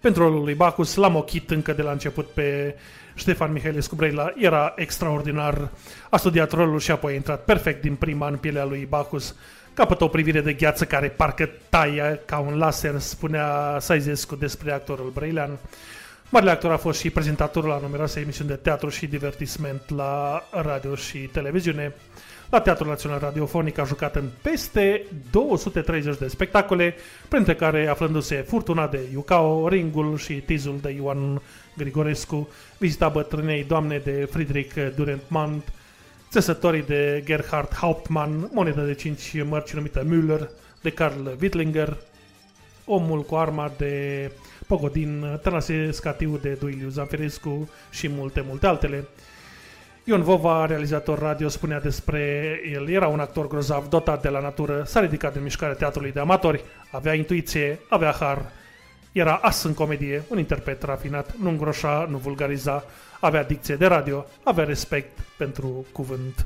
S1: Pentru rolul lui Bacchus l-am ochit încă de la început pe Ștefan Mihailescu Brăila. Era extraordinar. A studiat rolul și apoi a intrat perfect din prima în pielea lui Bacchus. Capătă o privire de gheață care parcă taie ca un laser, spunea Saizescu despre actorul brăilean. Marele actor a fost și prezentator la numeroase emisiuni de teatru și divertisment la radio și televiziune. La Teatrul Național Radiofonic a jucat în peste 230 de spectacole, printre care aflându-se Furtuna de Iucao, Ringul și Tizul de Ioan Grigorescu, vizita bătrânei doamne de Friedrich Durentmant, țesătorii de Gerhard Hauptmann, monedă de 5 mărci numită Müller, de Karl Wittlinger, omul cu arma de Pogodin, Tănase Scatiu de Duiliu Zanferescu și multe, multe altele. Ion Vova, realizator radio, spunea despre el, era un actor grozav, dotat de la natură, s-a ridicat din mișcarea teatrului de amatori, avea intuiție, avea har, era as în comedie, un interpret rafinat, nu îngroșa, nu vulgariza, avea dicție de radio, avea respect pentru cuvânt.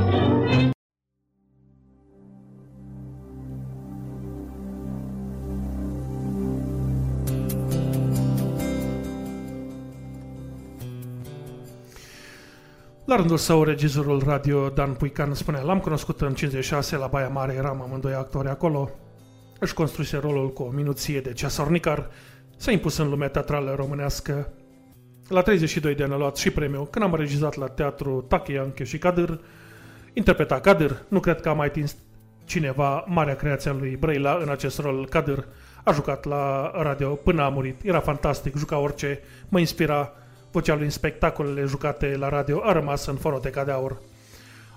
S1: La rândul său, regizorul radio Dan Puican spunea L-am cunoscut în 56 la Baia Mare, eram amândoi actori acolo. Își construise rolul cu o minuție de ceasornicar, s-a impus în lumea teatrală românească. La 32 de ani a luat și premiu când am regizat la teatru Tachianche și Kadir. Interpreta Kadir, nu cred că a mai atins cineva marea creație a lui Brăila în acest rol. Kadir a jucat la radio până a murit, era fantastic, juca orice, mă inspira, vocea lui în spectacolele jucate la radio a rămas în fonoteca de aur.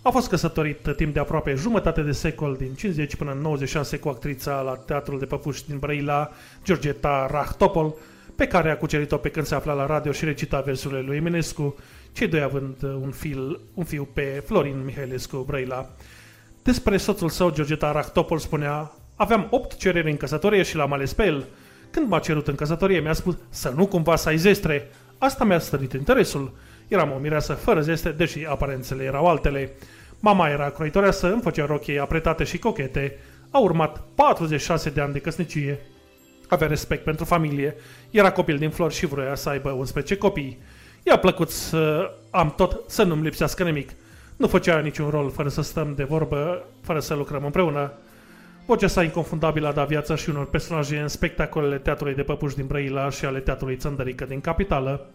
S1: A fost căsătorit timp de aproape jumătate de secol, din 50 până în 96, cu actrița la Teatrul de Păpuși din Brăila, Georgeta Rahtopol, pe care a cucerit-o pe când se afla la radio și recita versurile lui Eminescu, cei doi având un, fil, un fiu pe Florin Mihailescu Brăila. Despre soțul său, Georgeta Rahtopol, spunea Aveam opt cereri în căsătorie și l-am ales pe el. Când m-a cerut în căsătorie, mi-a spus să nu cumva să ai zestre. Asta mi-a stărit interesul. Eram o mireasă fără zeste, deși aparențele erau altele. Mama era croitoreasă, îmi făcea rochii apretate și cochete. A urmat 46 de ani de căsnicie. Avea respect pentru familie, era copil din flori și vroia să aibă 11 copii. I-a plăcut să am tot, să nu-mi lipsească nimic. Nu făcea niciun rol fără să stăm de vorbă, fără să lucrăm împreună. Vocea sa inconfundabilă a dat viața și unor personaje în spectacolele Teatrului de Păpuși din Brăila și ale Teatrului Țăndărică din Capitală.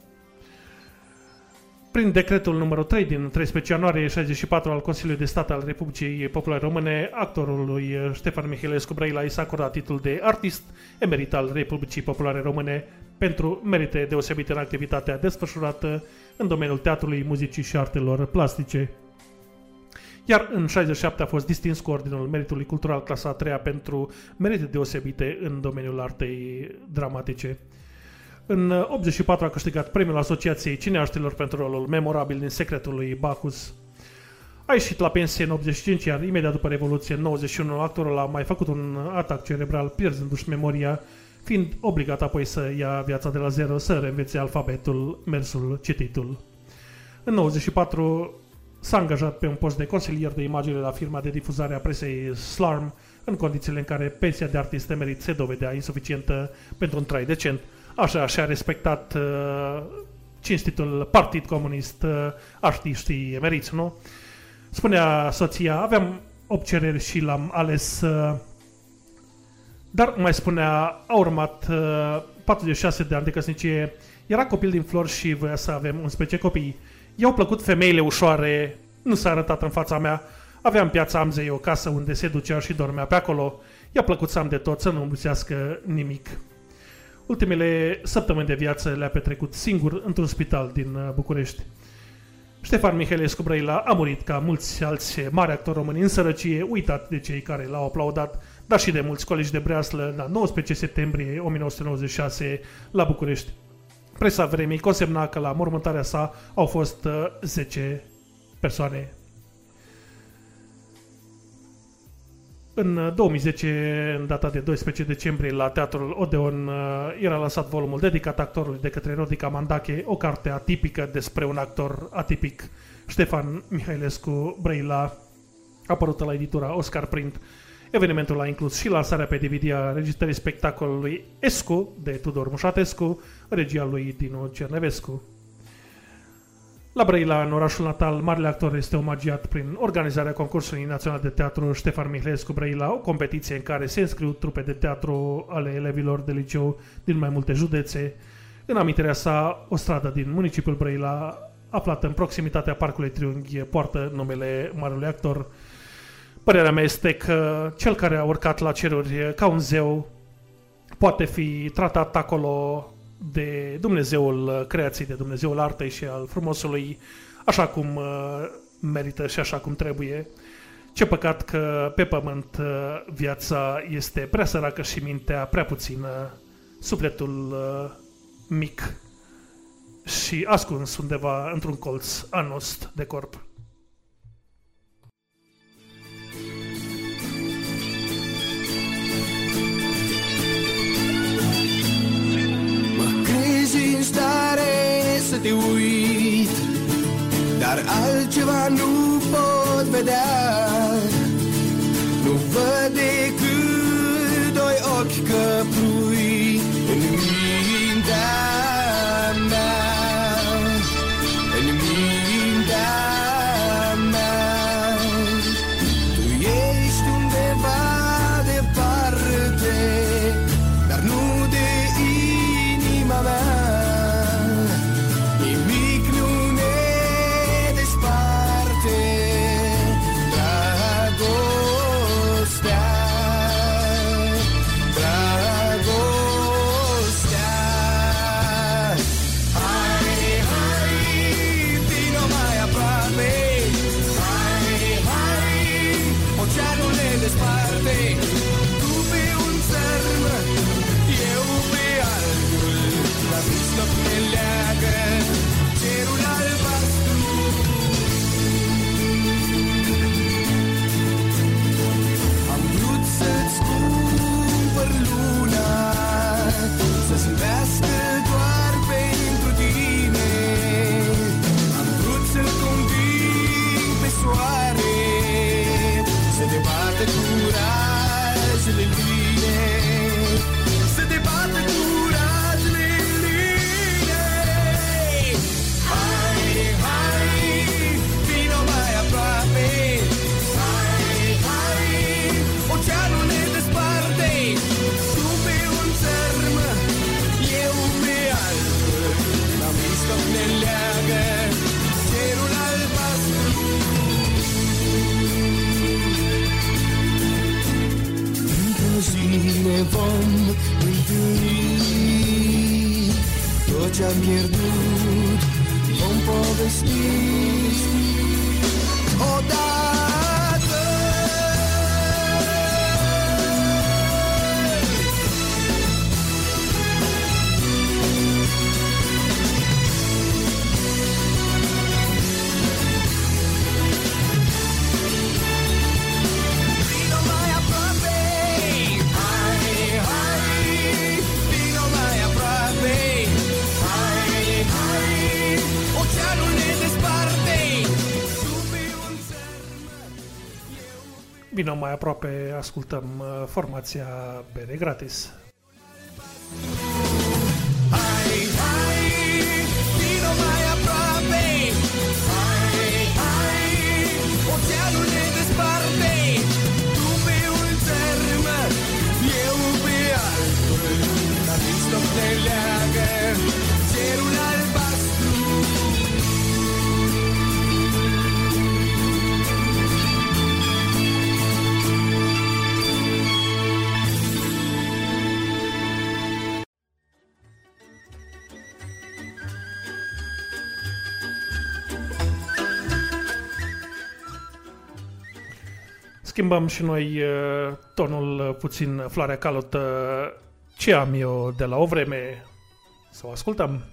S1: Prin decretul numărul 3 din 13 ianuarie 64 al Consiliului de Stat al Republicii Populare Române, actorului Ștefan Mihăilescu Brăila i s-a acordat titlul de artist emerit al Republicii Populare Române pentru merite deosebite în activitatea desfășurată în domeniul teatrului, muzicii și artelor plastice. Iar în 67 a fost distins cu Ordinul Meritului Cultural clasa a treia pentru merite deosebite în domeniul artei dramatice. În 84 a câștigat premiul Asociației Cineaștilor pentru rolul memorabil din Secretul lui Bacchus. A ieșit la pensie în 85, iar imediat după Revoluție, în 91, actorul a mai făcut un atac cerebral, pierzându-și memoria, fiind obligat apoi să ia viața de la zero, să reînvețe alfabetul, mersul, cititul. În 94 s-a angajat pe un post de consilier de imagine la firma de difuzare a presei Slarm, în condițiile în care pensia de artist emerit se dovedea insuficientă pentru un trai decent. Așa și-a respectat uh, cinstitul Partid Comunist uh, artiștii emeriți, nu? Spunea soția, aveam 8 cereri și l-am ales, uh, dar mai spunea, a urmat uh, 46 de ani de căsnicie, era copil din flori și voia să avem 11 copii. I-au plăcut femeile ușoare, nu s-a arătat în fața mea, aveam în piața Amzei o casă unde se ducea și dormea pe acolo, i-a plăcut să am de tot, să nu îmbuțească nimic. Ultimele săptămâni de viață le-a petrecut singur într-un spital din uh, București. Ștefan Mihailescu Brăila a murit ca mulți alți mari actori români în sărăcie, uitat de cei care l-au aplaudat, dar și de mulți colegi de breaslă la 19 septembrie 1996 la București. Presa vremii consemna că la mormântarea sa au fost uh, 10 persoane. În uh, 2010, în data de 12 decembrie, la Teatrul Odeon, uh, era lansat volumul dedicat actorului de către Rodica Mandache, o carte atipică despre un actor atipic, Ștefan Mihailescu Brăila, apărută la editura Oscar Print. Evenimentul a inclus și lansarea pe DVD a registrării spectacolului Escu de Tudor Mușatescu, regia lui Dinu Cernevescu. La Brăila, în orașul natal, Marele Actor este omagiat prin organizarea concursului național de teatru Ștefan Mihlescu Brăila, o competiție în care se înscriu trupe de teatru ale elevilor de liceu din mai multe județe. În amintirea sa, o stradă din municipiul Brăila, aflată în proximitatea Parcului Triunghi, poartă numele Marelui Actor. Părerea mea este că cel care a urcat la ceruri ca un zeu poate fi tratat acolo de Dumnezeul creației, de Dumnezeul artei și al frumosului, așa cum uh, merită și așa cum trebuie. Ce păcat că pe pământ uh, viața este prea săracă și mintea prea puțină, sufletul uh, mic și ascuns undeva într-un colț anost de corp.
S20: Crezi în stare să te uit Dar altceva nu pot vedea. Nu văd decât doi ochi căpruși Ce-am pierdut vom Vino mai aproape,
S1: ascultăm uh, formația Bere Gratis.
S20: Vino mai aproape. Hai, hai Oceanul ne desparte. Tu pe un țărm Eu pe altul. La mijloc ne leagă
S1: Schimbăm și noi uh, tonul uh, puțin floarea calotă ce am eu de la o vreme. Să o ascultăm.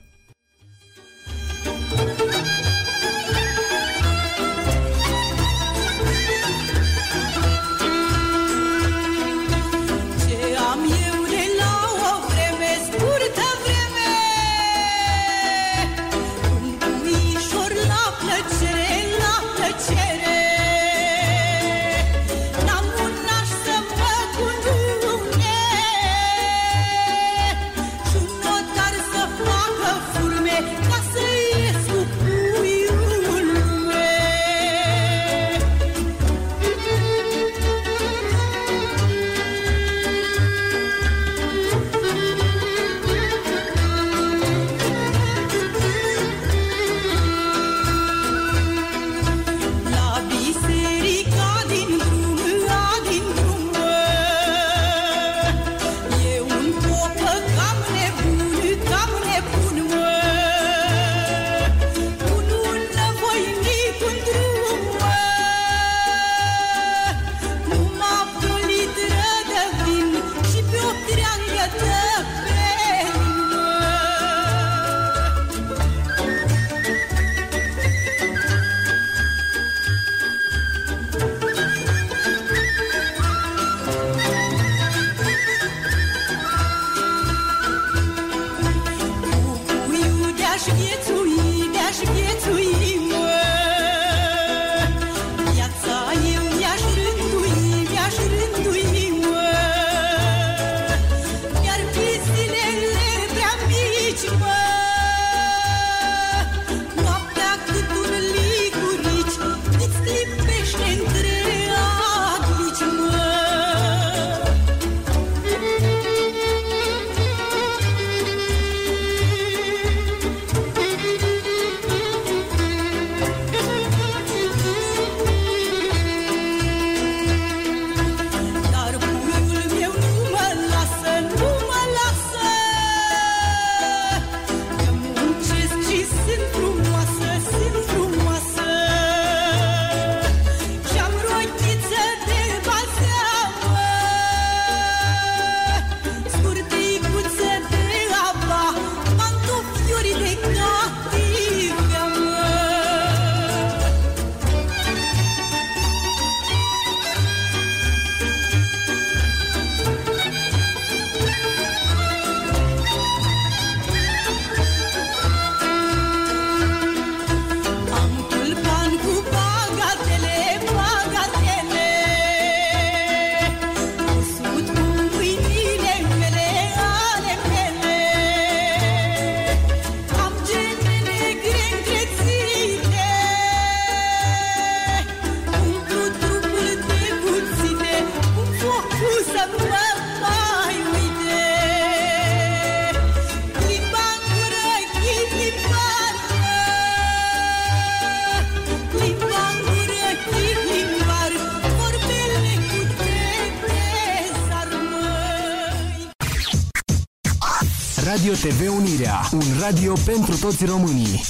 S9: Radio TV Unirea, un radio pentru toți românii.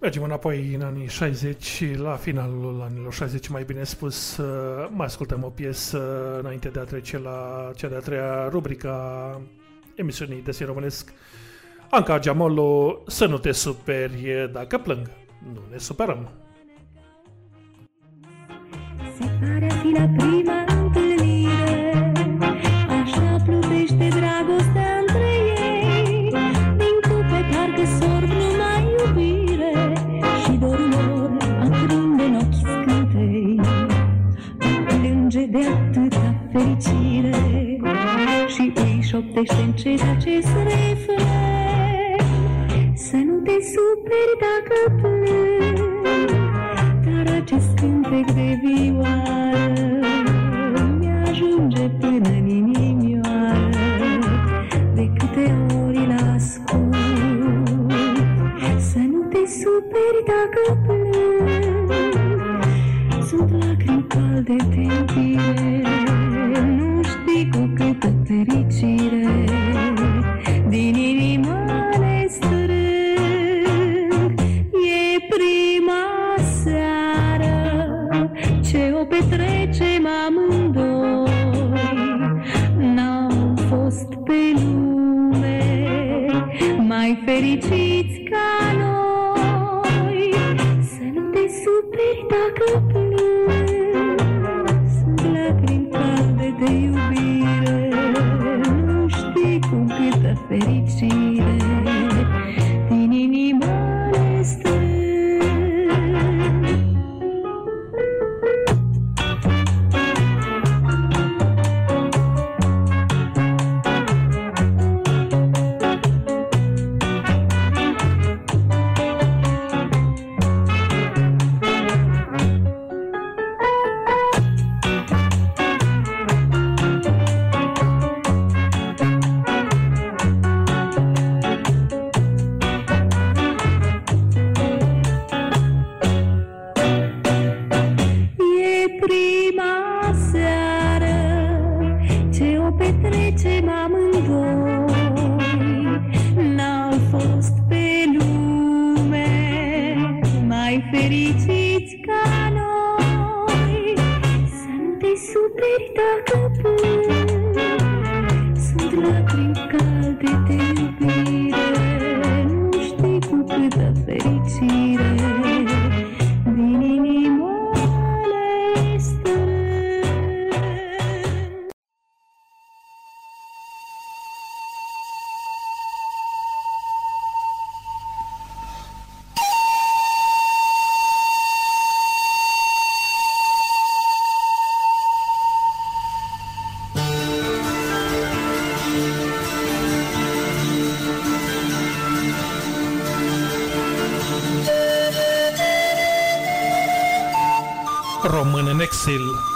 S1: Mergem înapoi în anii 60 și la finalul anilor 60, mai bine spus, uh, mai ascultăm o piesă înainte de a trece la cea de-a treia rubrica emisiunii Destin Românesc. Anca Giamolo, să nu te superi dacă plâng. Nu ne superăm.
S10: Se pare a fi la prima întâlnire. Așa plutește dragostea între ei. Din cupe parcă sorb numai iubire Și dorul lor aprinde în ochi scântei. Plânge de atâta fericire Și îi șoptește încet acest refren Să nu te superi dacă plâng dar acest cântec de vioară Mi-ajunge până în inimioară. De câte ori îl ascult Să nu te superi dacă plâng. Sunt lacrimi calde de iubire Nu știi cu câtă fericire pe lume. Mai fericiți ca noi Să nu te superi dacă plâng Sunt lacrimi calde de iubire Nu știi cu câtă fericire
S1: Român în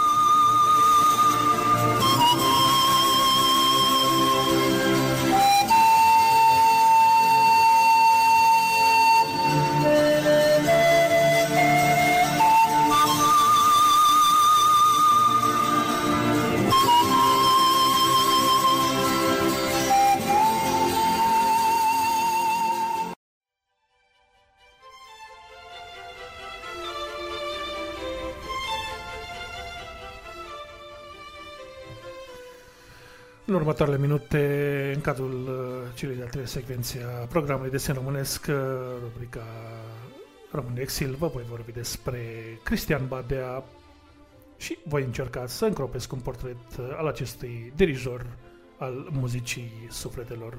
S1: următoarele minute, în cadrul uh, celei de-a treia secvențe a programului Desen Românesc, uh, rubrica Român de Exil, vă voi vorbi despre Cristian Badea și voi încerca să încropesc un portret uh, al acestui dirijor al muzicii sufletelor.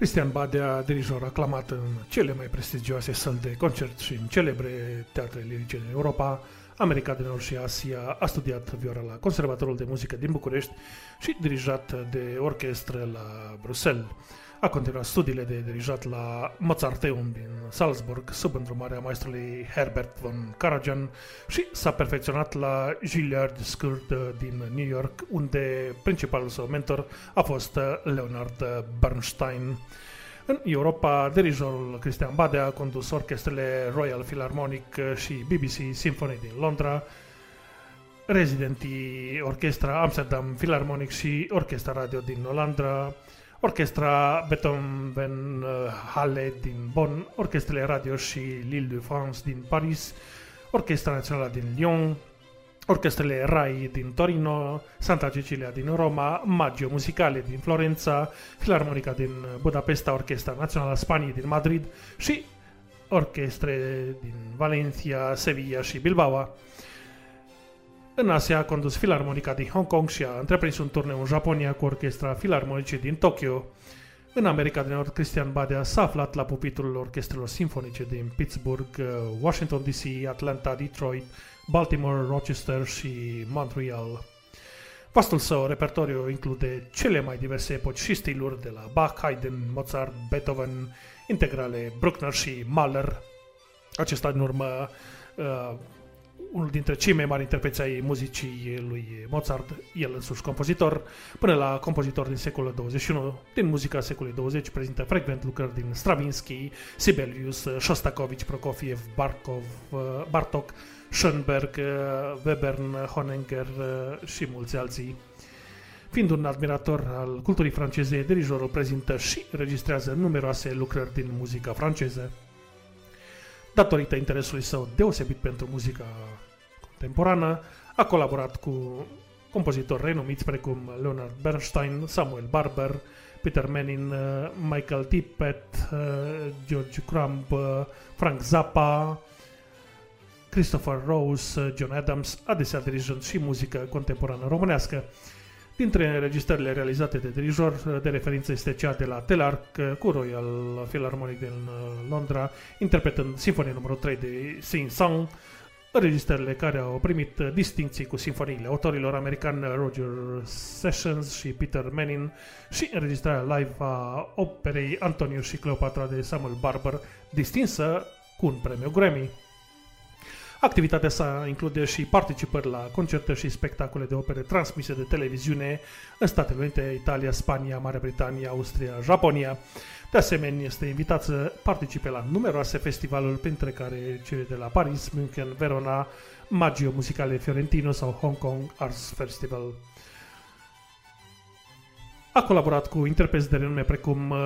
S1: Cristian Badea, dirijor aclamat în cele mai prestigioase săli de concert și în celebre teatre lirice din Europa, America de Nord și Asia, a studiat viola la Conservatorul de Muzică din București și dirijat de orchestră la Bruxelles. A continuat studiile de dirijat la Mozarteum din Salzburg, sub îndrumarea maestrului Herbert von Karajan și s-a perfecționat la Juilliard School din New York, unde principalul său mentor a fost Leonard Bernstein. În Europa, dirijorul Cristian Badea a condus orchestrele Royal Philharmonic și BBC Symphony din Londra, rezidentii Orchestra Amsterdam Philharmonic și Orchestra Radio din Olanda, Orchestra Beethoven Halle din Bonn, Orchestrele Radio și Lille de France din Paris, Orchestra Națională din Lyon, Orchestrele RAI din Torino, Santa Cecilia din Roma, Maggio Musicale din Florența, Filarmonica din Budapesta, Orchestra Națională a Spaniei din Madrid și orchestre din Valencia, Sevilla și Bilbao. În Asia a condus Filarmonica din Hong Kong și a întreprins un turneu în Japonia cu orchestra filarmonicii din Tokyo. În America de Nord, Cristian Badea s-a aflat la pupitrul orchestrelor simfonice din Pittsburgh, Washington DC, Atlanta, Detroit, Baltimore, Rochester și Montreal. Vastul său repertoriu include cele mai diverse epoci și stiluri de la Bach, Haydn, Mozart, Beethoven, integrale Bruckner și Mahler. Acesta, din urmă, uh, unul dintre cei mai mari interpreți ai muzicii lui Mozart, el însuși compozitor, până la compozitor din secolul 21. Din muzica secolului 20 prezintă frecvent lucrări din Stravinsky, Sibelius, Shostakovich, Prokofiev, Barkov, Bartok, Schoenberg, Webern, Honegger și mulți alții. Fiind un admirator al culturii franceze, dirijorul prezintă și registrează numeroase lucrări din muzica franceză. Datorită interesului său deosebit pentru muzica contemporană, a colaborat cu compozitori renumiți precum Leonard Bernstein, Samuel Barber, Peter Menin, Michael Tippett, George Crumb, Frank Zappa, Christopher Rose, John Adams, adesea dirijând și muzică contemporană românească. Dintre înregistrările realizate de dirijor, de referință este cea de la Telarc cu Royal Philharmonic din Londra, interpretând Sinfonia numărul 3 de Sing Song, înregistrările care au primit distinții cu sinfoniile autorilor americani Roger Sessions și Peter Menin și înregistrarea live a operei Antonius și Cleopatra de Samuel Barber, distinsă cu un premiu Grammy. Activitatea sa include și participări la concerte și spectacole de opere transmise de televiziune în Statele Unite, Italia, Spania, Marea Britanie, Austria, Japonia. De asemenea, este invitat să participe la numeroase festivaluri, printre care cele de la Paris, München, Verona, Maggio Musicale Fiorentino sau Hong Kong Arts Festival. A colaborat cu interpreți de renume precum uh,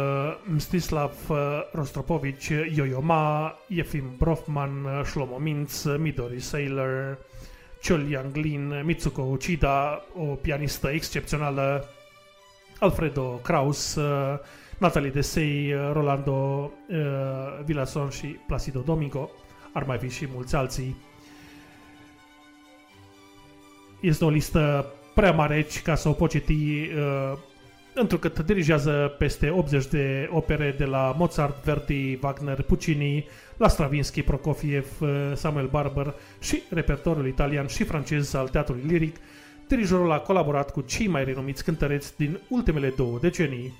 S1: Mstislav uh, Rostropovich, Yo-Yo Ma, Efim Brofman, uh, Shlomo Mintz, Midori Sailor, Chol Yanglin, Mitsuko Uchida, o pianistă excepțională, Alfredo Kraus, uh, Natalie Desei, uh, Rolando uh, Villason și Placido Domingo. Ar mai fi și mulți alții. Este o listă prea mare aici ca să o pot citi uh, întrucât dirigează peste 80 de opere de la Mozart, Verdi, Wagner, Puccini, la Stravinsky, Prokofiev, Samuel Barber și repertoriul italian și francez al teatrului liric, dirijorul a colaborat cu cei mai renumiți cântăreți din ultimele două decenii.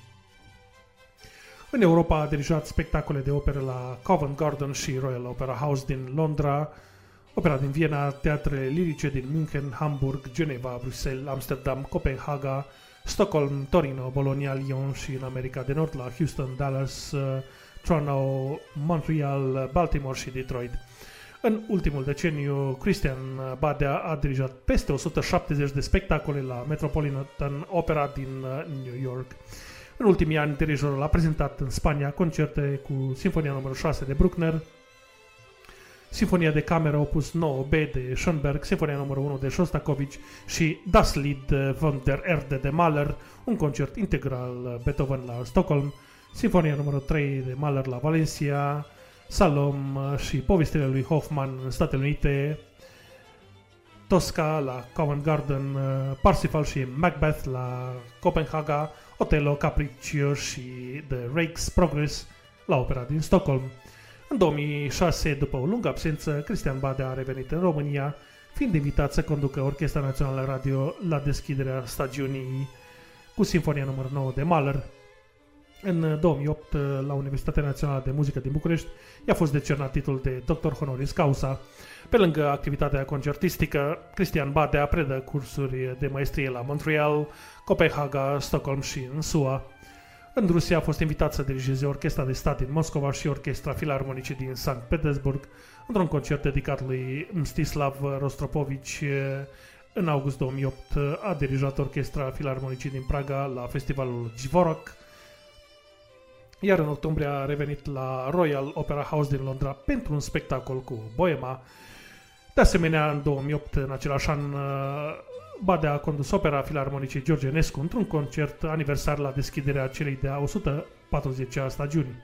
S1: În Europa a dirijat spectacole de operă la Covent Garden și Royal Opera House din Londra, opera din Viena, teatrele lirice din München, Hamburg, Geneva, Bruxelles, Amsterdam, Copenhaga, Stockholm, Torino, Bologna, Lyon și în America de Nord la Houston, Dallas, uh, Toronto, Montreal, Baltimore și Detroit. În ultimul deceniu, Christian Badea a dirijat peste 170 de spectacole la Metropolitan Opera din uh, New York. În ultimii ani, dirijorul a prezentat în Spania concerte cu Sinfonia numărul 6 de Bruckner, Sinfonia de cameră opus 9B de Schoenberg, Sinfonia numărul 1 de Shostakovich și Das Lied von der Erde de Mahler, un concert integral Beethoven la Stockholm, Sinfonia numărul 3 de Mahler la Valencia, Salom și povestile lui Hoffman în Statele Unite, Tosca la Covent Garden, Parsifal și Macbeth la Copenhaga, Otello, Capriccio și The Rake's Progress la opera din Stockholm. În 2006, după o lungă absență, Cristian Badea a revenit în România, fiind invitat să conducă Orchestra Națională Radio la deschiderea stagiunii cu Sinfonia numărul 9 de Mahler. În 2008, la Universitatea Națională de Muzică din București, i-a fost decernat titlul de doctor honoris causa. Pe lângă activitatea concertistică, Cristian Badea predă cursuri de maestrie la Montreal, Copenhaga, Stockholm și în SUA. În Rusia a fost invitat să dirigeze Orchestra de Stat din Moscova și Orchestra Filarmonicii din Sankt Petersburg într-un concert dedicat lui Mstislav Rostropovici. În august 2008 a dirijat Orchestra Filarmonicii din Praga la festivalul Dvorak, iar în octombrie a revenit la Royal Opera House din Londra pentru un spectacol cu Boema. De asemenea, în 2008, în același an, Badea a condus opera Filarmonicii George Enescu într-un concert aniversar la deschiderea celei de-a 140-a stagiuni.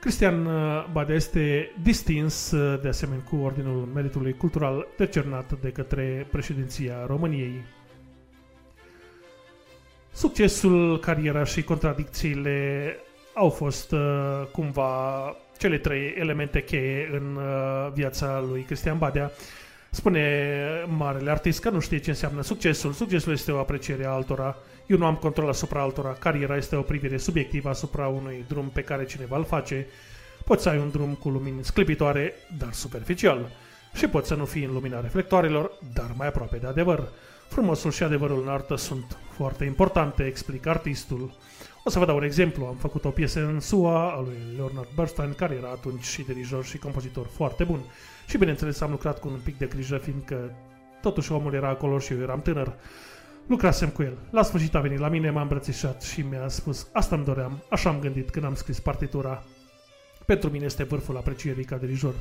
S1: Cristian uh, Badea este distins uh, de asemenea cu Ordinul Meritului Cultural decernat de către președinția României. Succesul, cariera și contradicțiile au fost uh, cumva cele trei elemente cheie în uh, viața lui Cristian Badea. Spune marele artist că nu știe ce înseamnă succesul. Succesul este o apreciere a altora. Eu nu am control asupra altora. Cariera este o privire subiectivă asupra unui drum pe care cineva îl face. Poți să ai un drum cu lumini sclipitoare, dar superficial. Și poți să nu fii în lumina reflectoarelor, dar mai aproape de adevăr. Frumosul și adevărul în artă sunt foarte importante, explică artistul. O să vă dau un exemplu. Am făcut o piesă în SUA a lui Leonard Bernstein, care era atunci și dirijor și compozitor foarte bun. Și bineînțeles am lucrat cu un pic de grijă, fiindcă totuși omul era acolo și eu eram tânăr. Lucrasem cu el. La sfârșit a venit la mine, m-a îmbrățișat și mi-a spus asta îmi doream, așa am gândit când am scris partitura. Pentru mine este vârful aprecierii ca dirijor.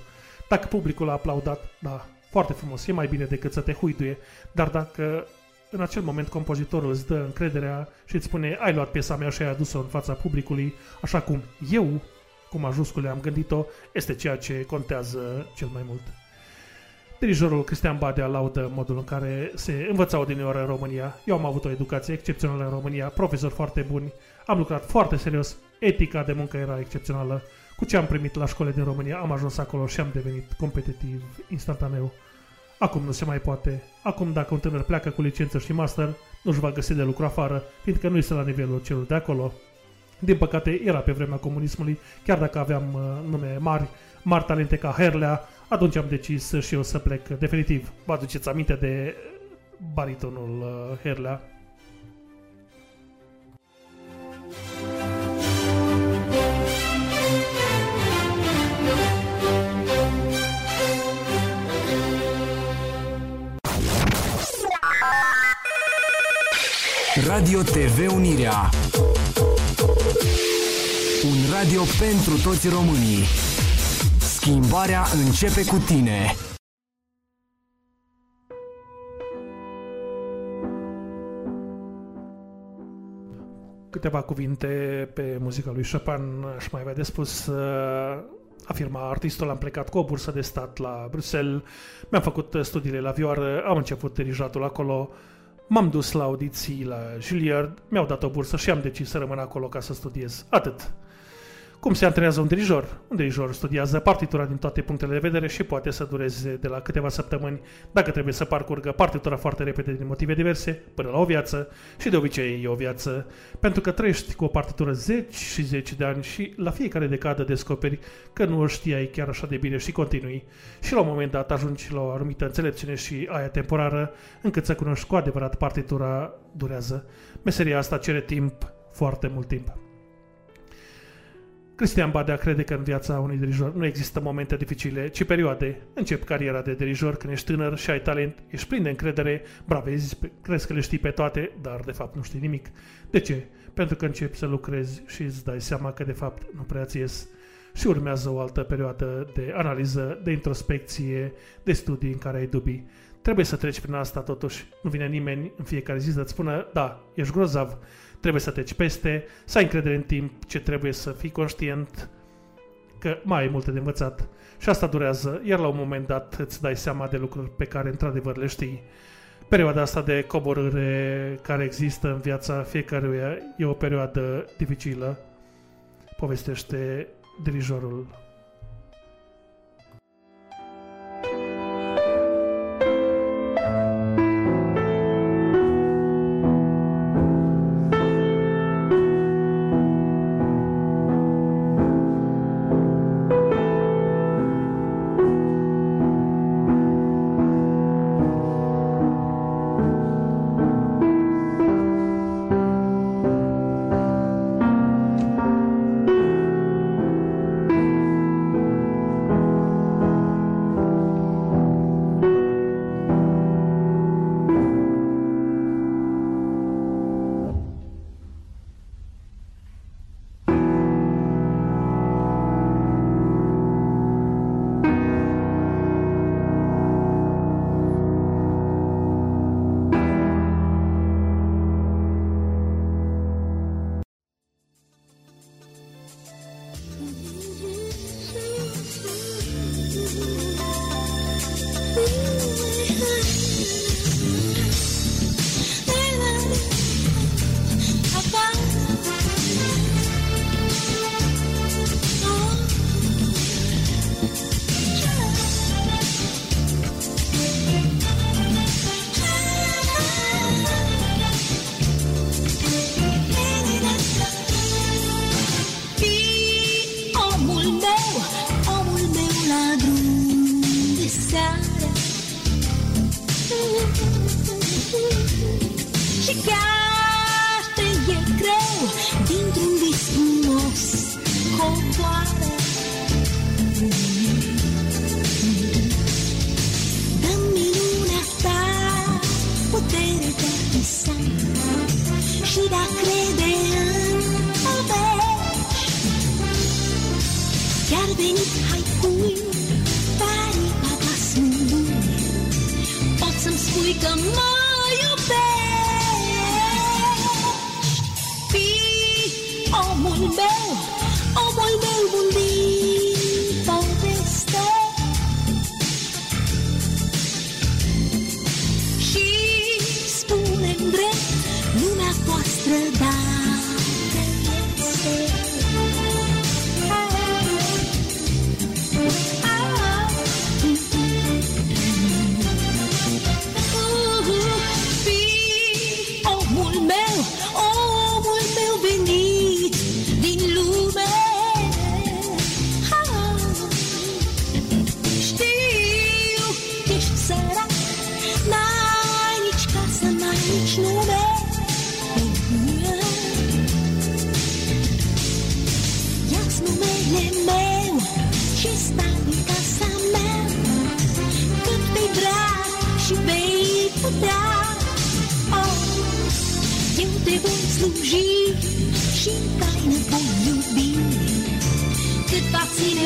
S1: Dacă publicul a aplaudat, da, foarte frumos, e mai bine decât să te huiduie, dar dacă în acel moment compozitorul îți dă încrederea și îți spune ai luat piesa mea și ai adus-o în fața publicului, așa cum eu, cu majuscule, am gândit-o, este ceea ce contează cel mai mult. Dirijorul Cristian Badea laudă modul în care se învăța odinioară în România. Eu am avut o educație excepțională în România, profesori foarte buni, am lucrat foarte serios, etica de muncă era excepțională. Cu ce am primit la școli din România, am ajuns acolo și am devenit competitiv instantaneu. Acum nu se mai poate. Acum dacă un tânăr pleacă cu licență și master, nu-și va găsi de lucru afară, fiindcă nu este la nivelul celor de acolo. Din păcate, era pe vremea comunismului, chiar dacă aveam uh, nume mari, mari talente ca Herlea, atunci am decis și eu să plec definitiv. Vă aduceți aminte de baritonul uh, Herlea?
S9: Radio TV Unirea Un radio pentru toți românii Schimbarea începe cu tine
S1: Câteva cuvinte pe muzica lui Chopin aș mai avea de spus. uh, Afirma artistul, am plecat cu o bursă de stat la Bruxelles, mi-am făcut studiile la vioară, am început dirijatul acolo, m-am dus la audiții la Juilliard, mi-au dat o bursă și am decis să rămân acolo ca să studiez. Atât. Cum se antrenează un dirijor? Un dirijor studiază partitura din toate punctele de vedere și poate să dureze de la câteva săptămâni, dacă trebuie să parcurgă partitura foarte repede din motive diverse, până la o viață și de obicei e o viață, pentru că trăiești cu o partitură zeci și zeci de ani și la fiecare decadă descoperi că nu o știai chiar așa de bine și continui și la un moment dat ajungi la o anumită înțelepciune și aia temporară încât să cunoști cu adevărat partitura durează. Meseria asta cere timp, foarte mult timp. Cristian Badea crede că în viața unui dirijor nu există momente dificile, ci perioade. Încep cariera de dirijor când ești tânăr și ai talent, ești plin de încredere, bravezi, crezi că le știi pe toate, dar de fapt nu știi nimic. De ce? Pentru că începi să lucrezi și îți dai seama că de fapt nu prea ți ies. Și urmează o altă perioadă de analiză, de introspecție, de studii în care ai dubii. Trebuie să treci prin asta totuși. Nu vine nimeni în fiecare zi să-ți spună, da, ești grozav, trebuie să treci peste, să ai încredere în timp, ce trebuie să fii conștient că mai ai multe de învățat. Și asta durează, iar la un moment dat îți dai seama de lucruri pe care într-adevăr le știi. Perioada asta de coborâre care există în viața fiecăruia e o perioadă dificilă, povestește dirijorul.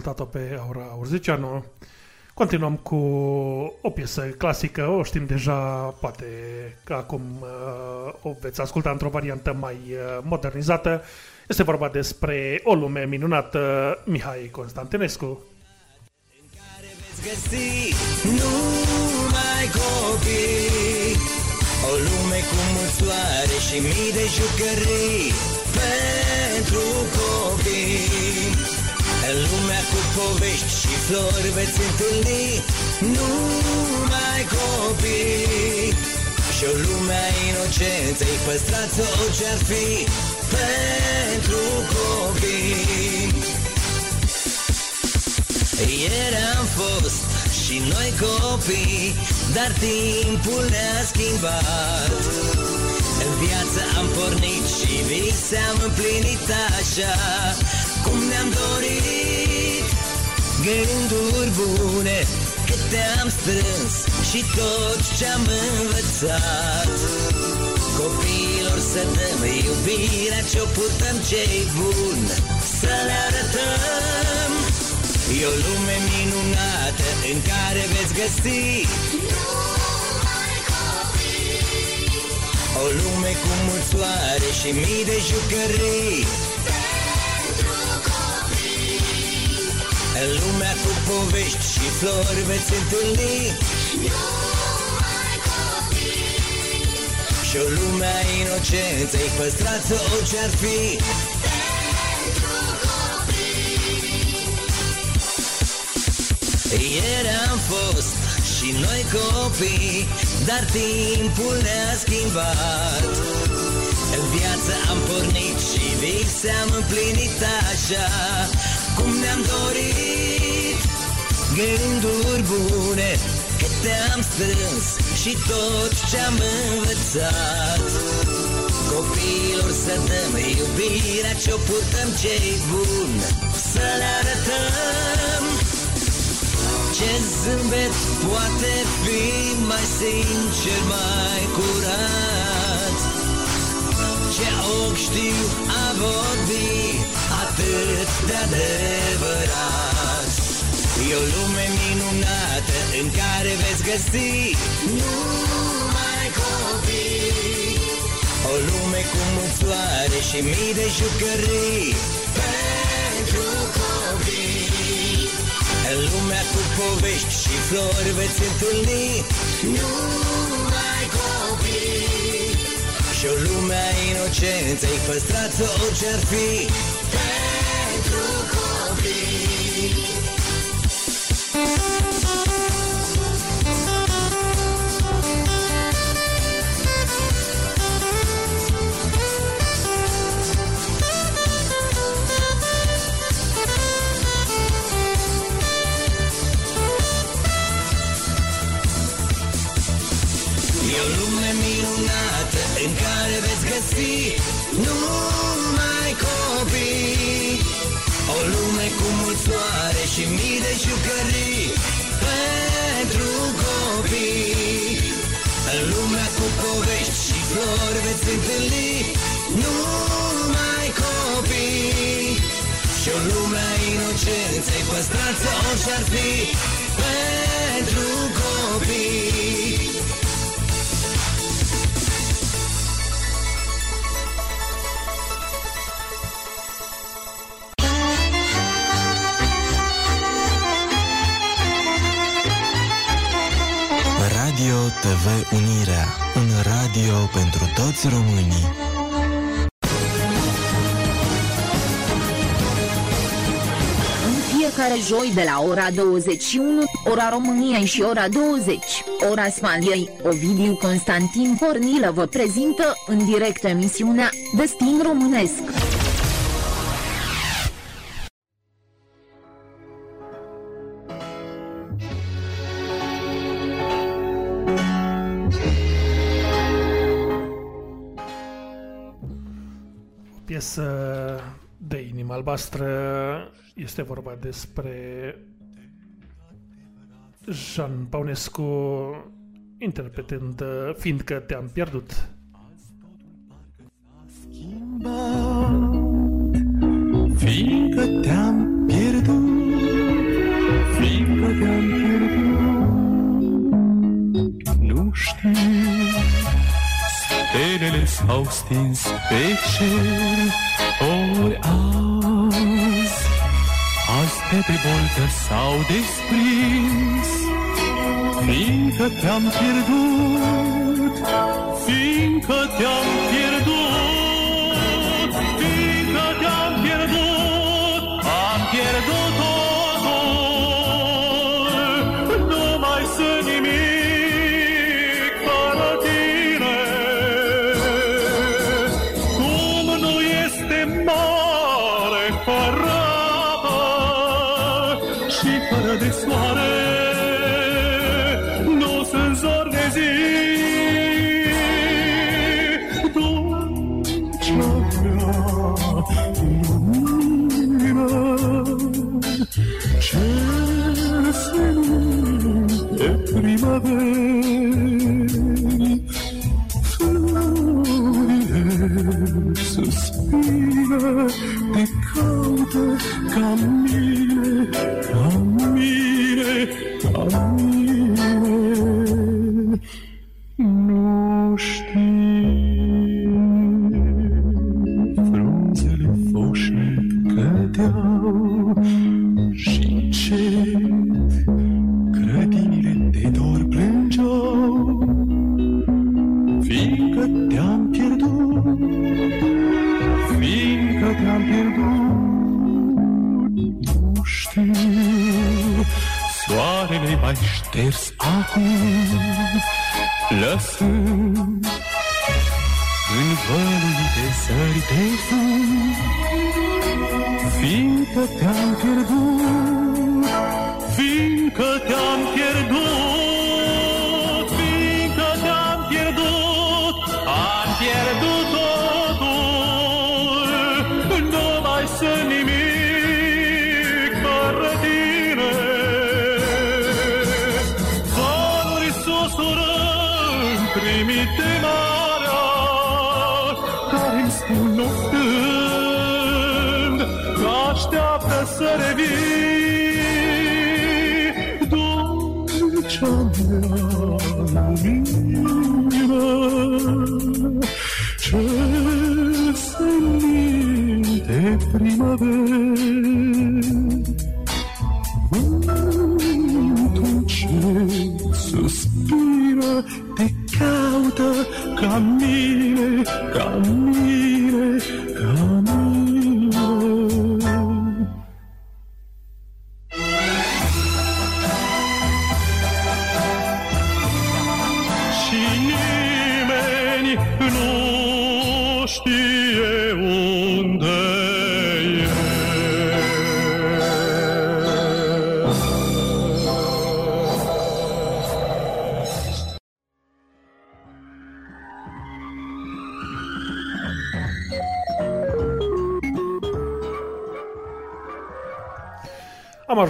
S1: ascultat-o pe Aura Urzeceanu. Continuăm cu o piesă clasică, o știm deja, poate că acum uh, o veți asculta într-o variantă mai uh, modernizată. Este vorba despre o lume minunată, Mihai Constantinescu.
S7: Veți găsi numai copii O lume cu mult soare și mii de jucării Pentru copii În lumea cu povești și flori veți întâlni Numai copii. Și o lume a inocenței păstrați orice-ar fi Pentru copii. Ieri am fost și noi copii Dar timpul ne-a schimbat. În viață am pornit și vise am împlinit așa Cum ne-am dorit. Gânduri bune câte am strâns Și tot ce-am învățat. Copiilor să dăm iubirea Ce-o purtăm ce-i bun Să le arătăm. E o lume minunată în care veți găsi O lume cu mult soare și mii de jucării lumea cu povești și flori veți întâlni. Și o lume a inocenței păstrați orice-ar fi. Ieri am fost și noi copii Dar timpul ne-a schimbat. În viață am pornit și vise am împlinit așa Cum ne-am dorit. Gânduri bune câte am strâns Și tot ce-am învățat. Copiilor să dăm iubirea Ce-o purtăm ce-i bun Să le arătăm. Ce zâmbet poate fi mai sincer, mai curat Ce ochi știu a vorbi atât de adevărat. E o lume minunată în care veți găsi numai copii. O lume cu mult soare și mii de jucării pentru copii. În lumea cu povești și flori veți întâlni numai copii Și o lume a inocenței păstrați orice-ar fi pentru copii care veți găsi numai copii. O lume cu mult soare și mii de jucării pentru copii. În lumea cu povești și flori veți întâlni numai copii. Și o lume a inocenței păstrați orice ar fi pentru copii
S2: TV Unirea, un radio pentru toți românii.
S21: În fiecare joi de la ora 21, ora României și ora 20, ora Spaniei, Ovidiu Constantin Cornilă vă prezintă în direct emisiunea Destin Românesc.
S1: Piesă de inimă albastră este vorba despre Jean Paunescu interpretând Fiindcă te-am pierdut.
S22: Fiindcă te-am pierdut Fiindcă te-am pierdut Nu știu Stelele s-au stins pe cer. Ori azi Azi pe pe boltă s-au desprins. Fiindcă te-am pierdut Fiindcă te-am pierdut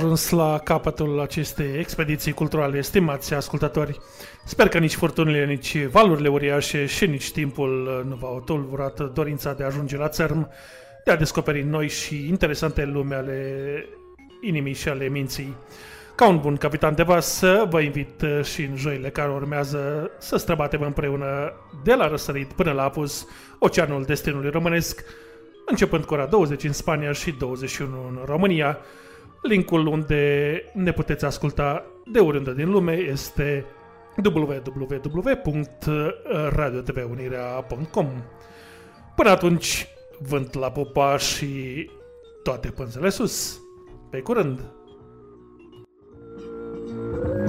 S1: ajuns la capătul acestei expediții culturale, estimați ascultători. Sper că nici furtunile, nici valurile uriașe și nici timpul nu v-au tulburat dorința de a ajunge la țărm, de a descoperi noi și interesante lume ale inimii și ale minții. Ca un bun capitan de vas, vă invit și în joile care urmează să străbatem împreună de la răsărit până la apus Oceanul Destinului Românesc, începând cu ora 20 în Spania și 21 în România. Linkul unde ne puteți asculta de oriunde din lume este www.radiotvunirea.com Până atunci, vânt la popa și toate pânzele sus. Pe curând!
S23: Iubi,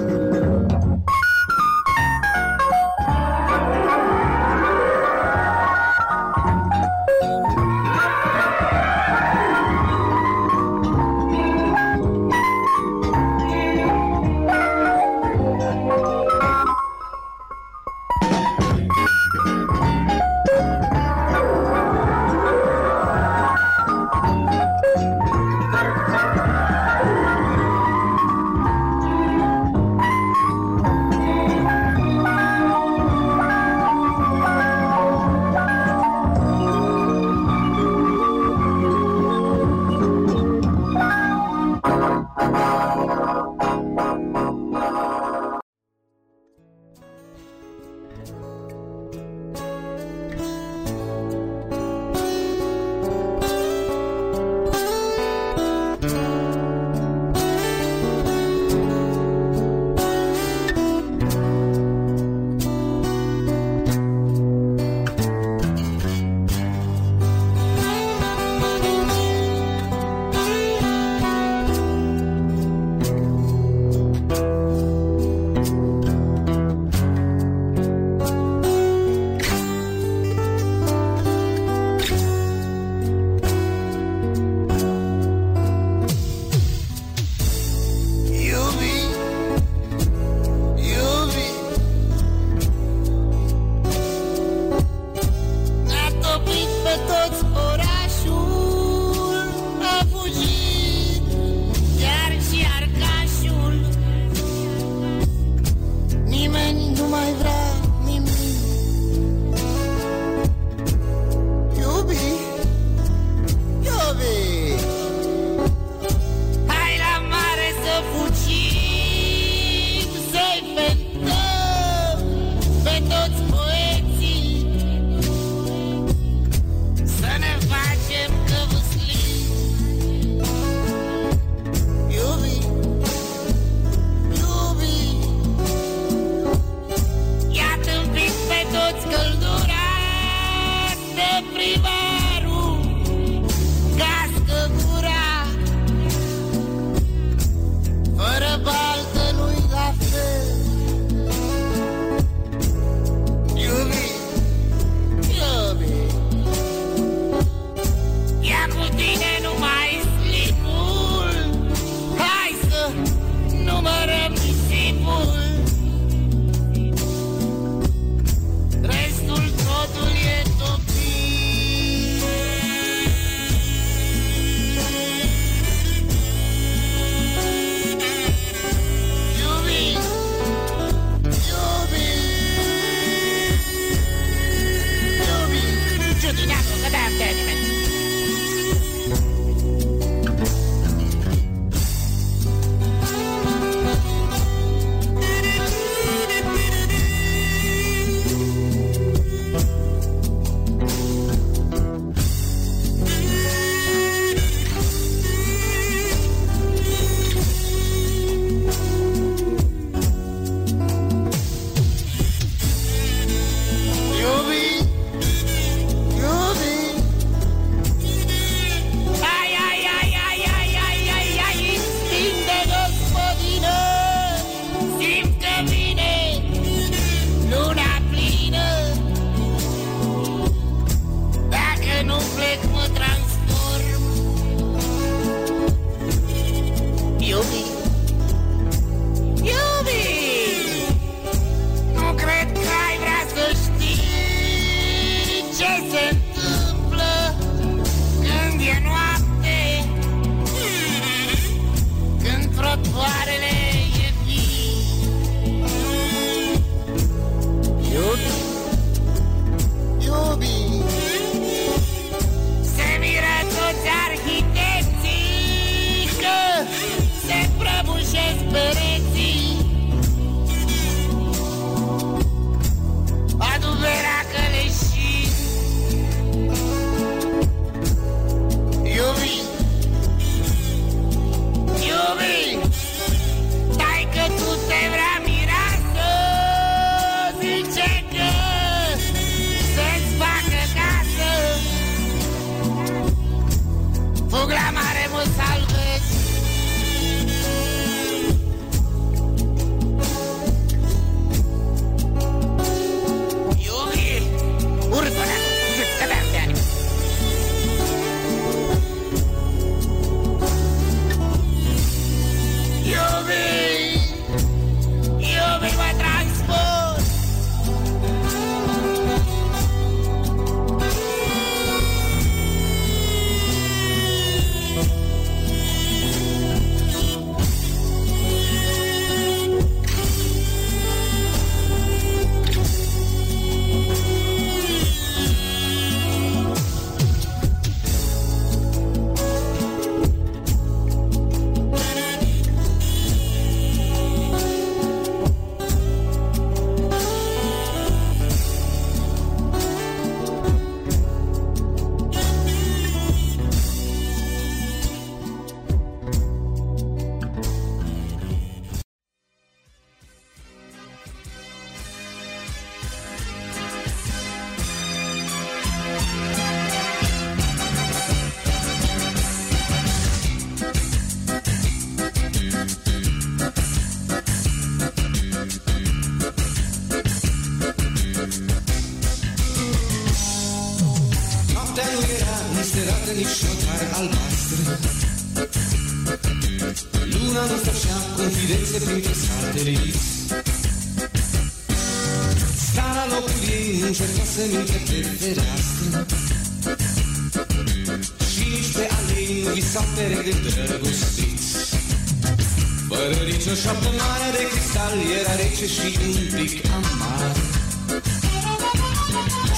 S20: într-o șoaptă mare de cristal Era rece și un pic amar.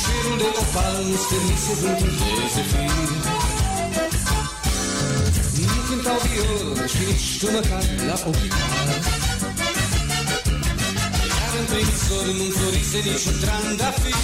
S20: Șirul de opal stârnise vântul de zefir Nu cântau violă și nici tu măcar la o chitară Iar în prin nu-mi florise niciun trandafir.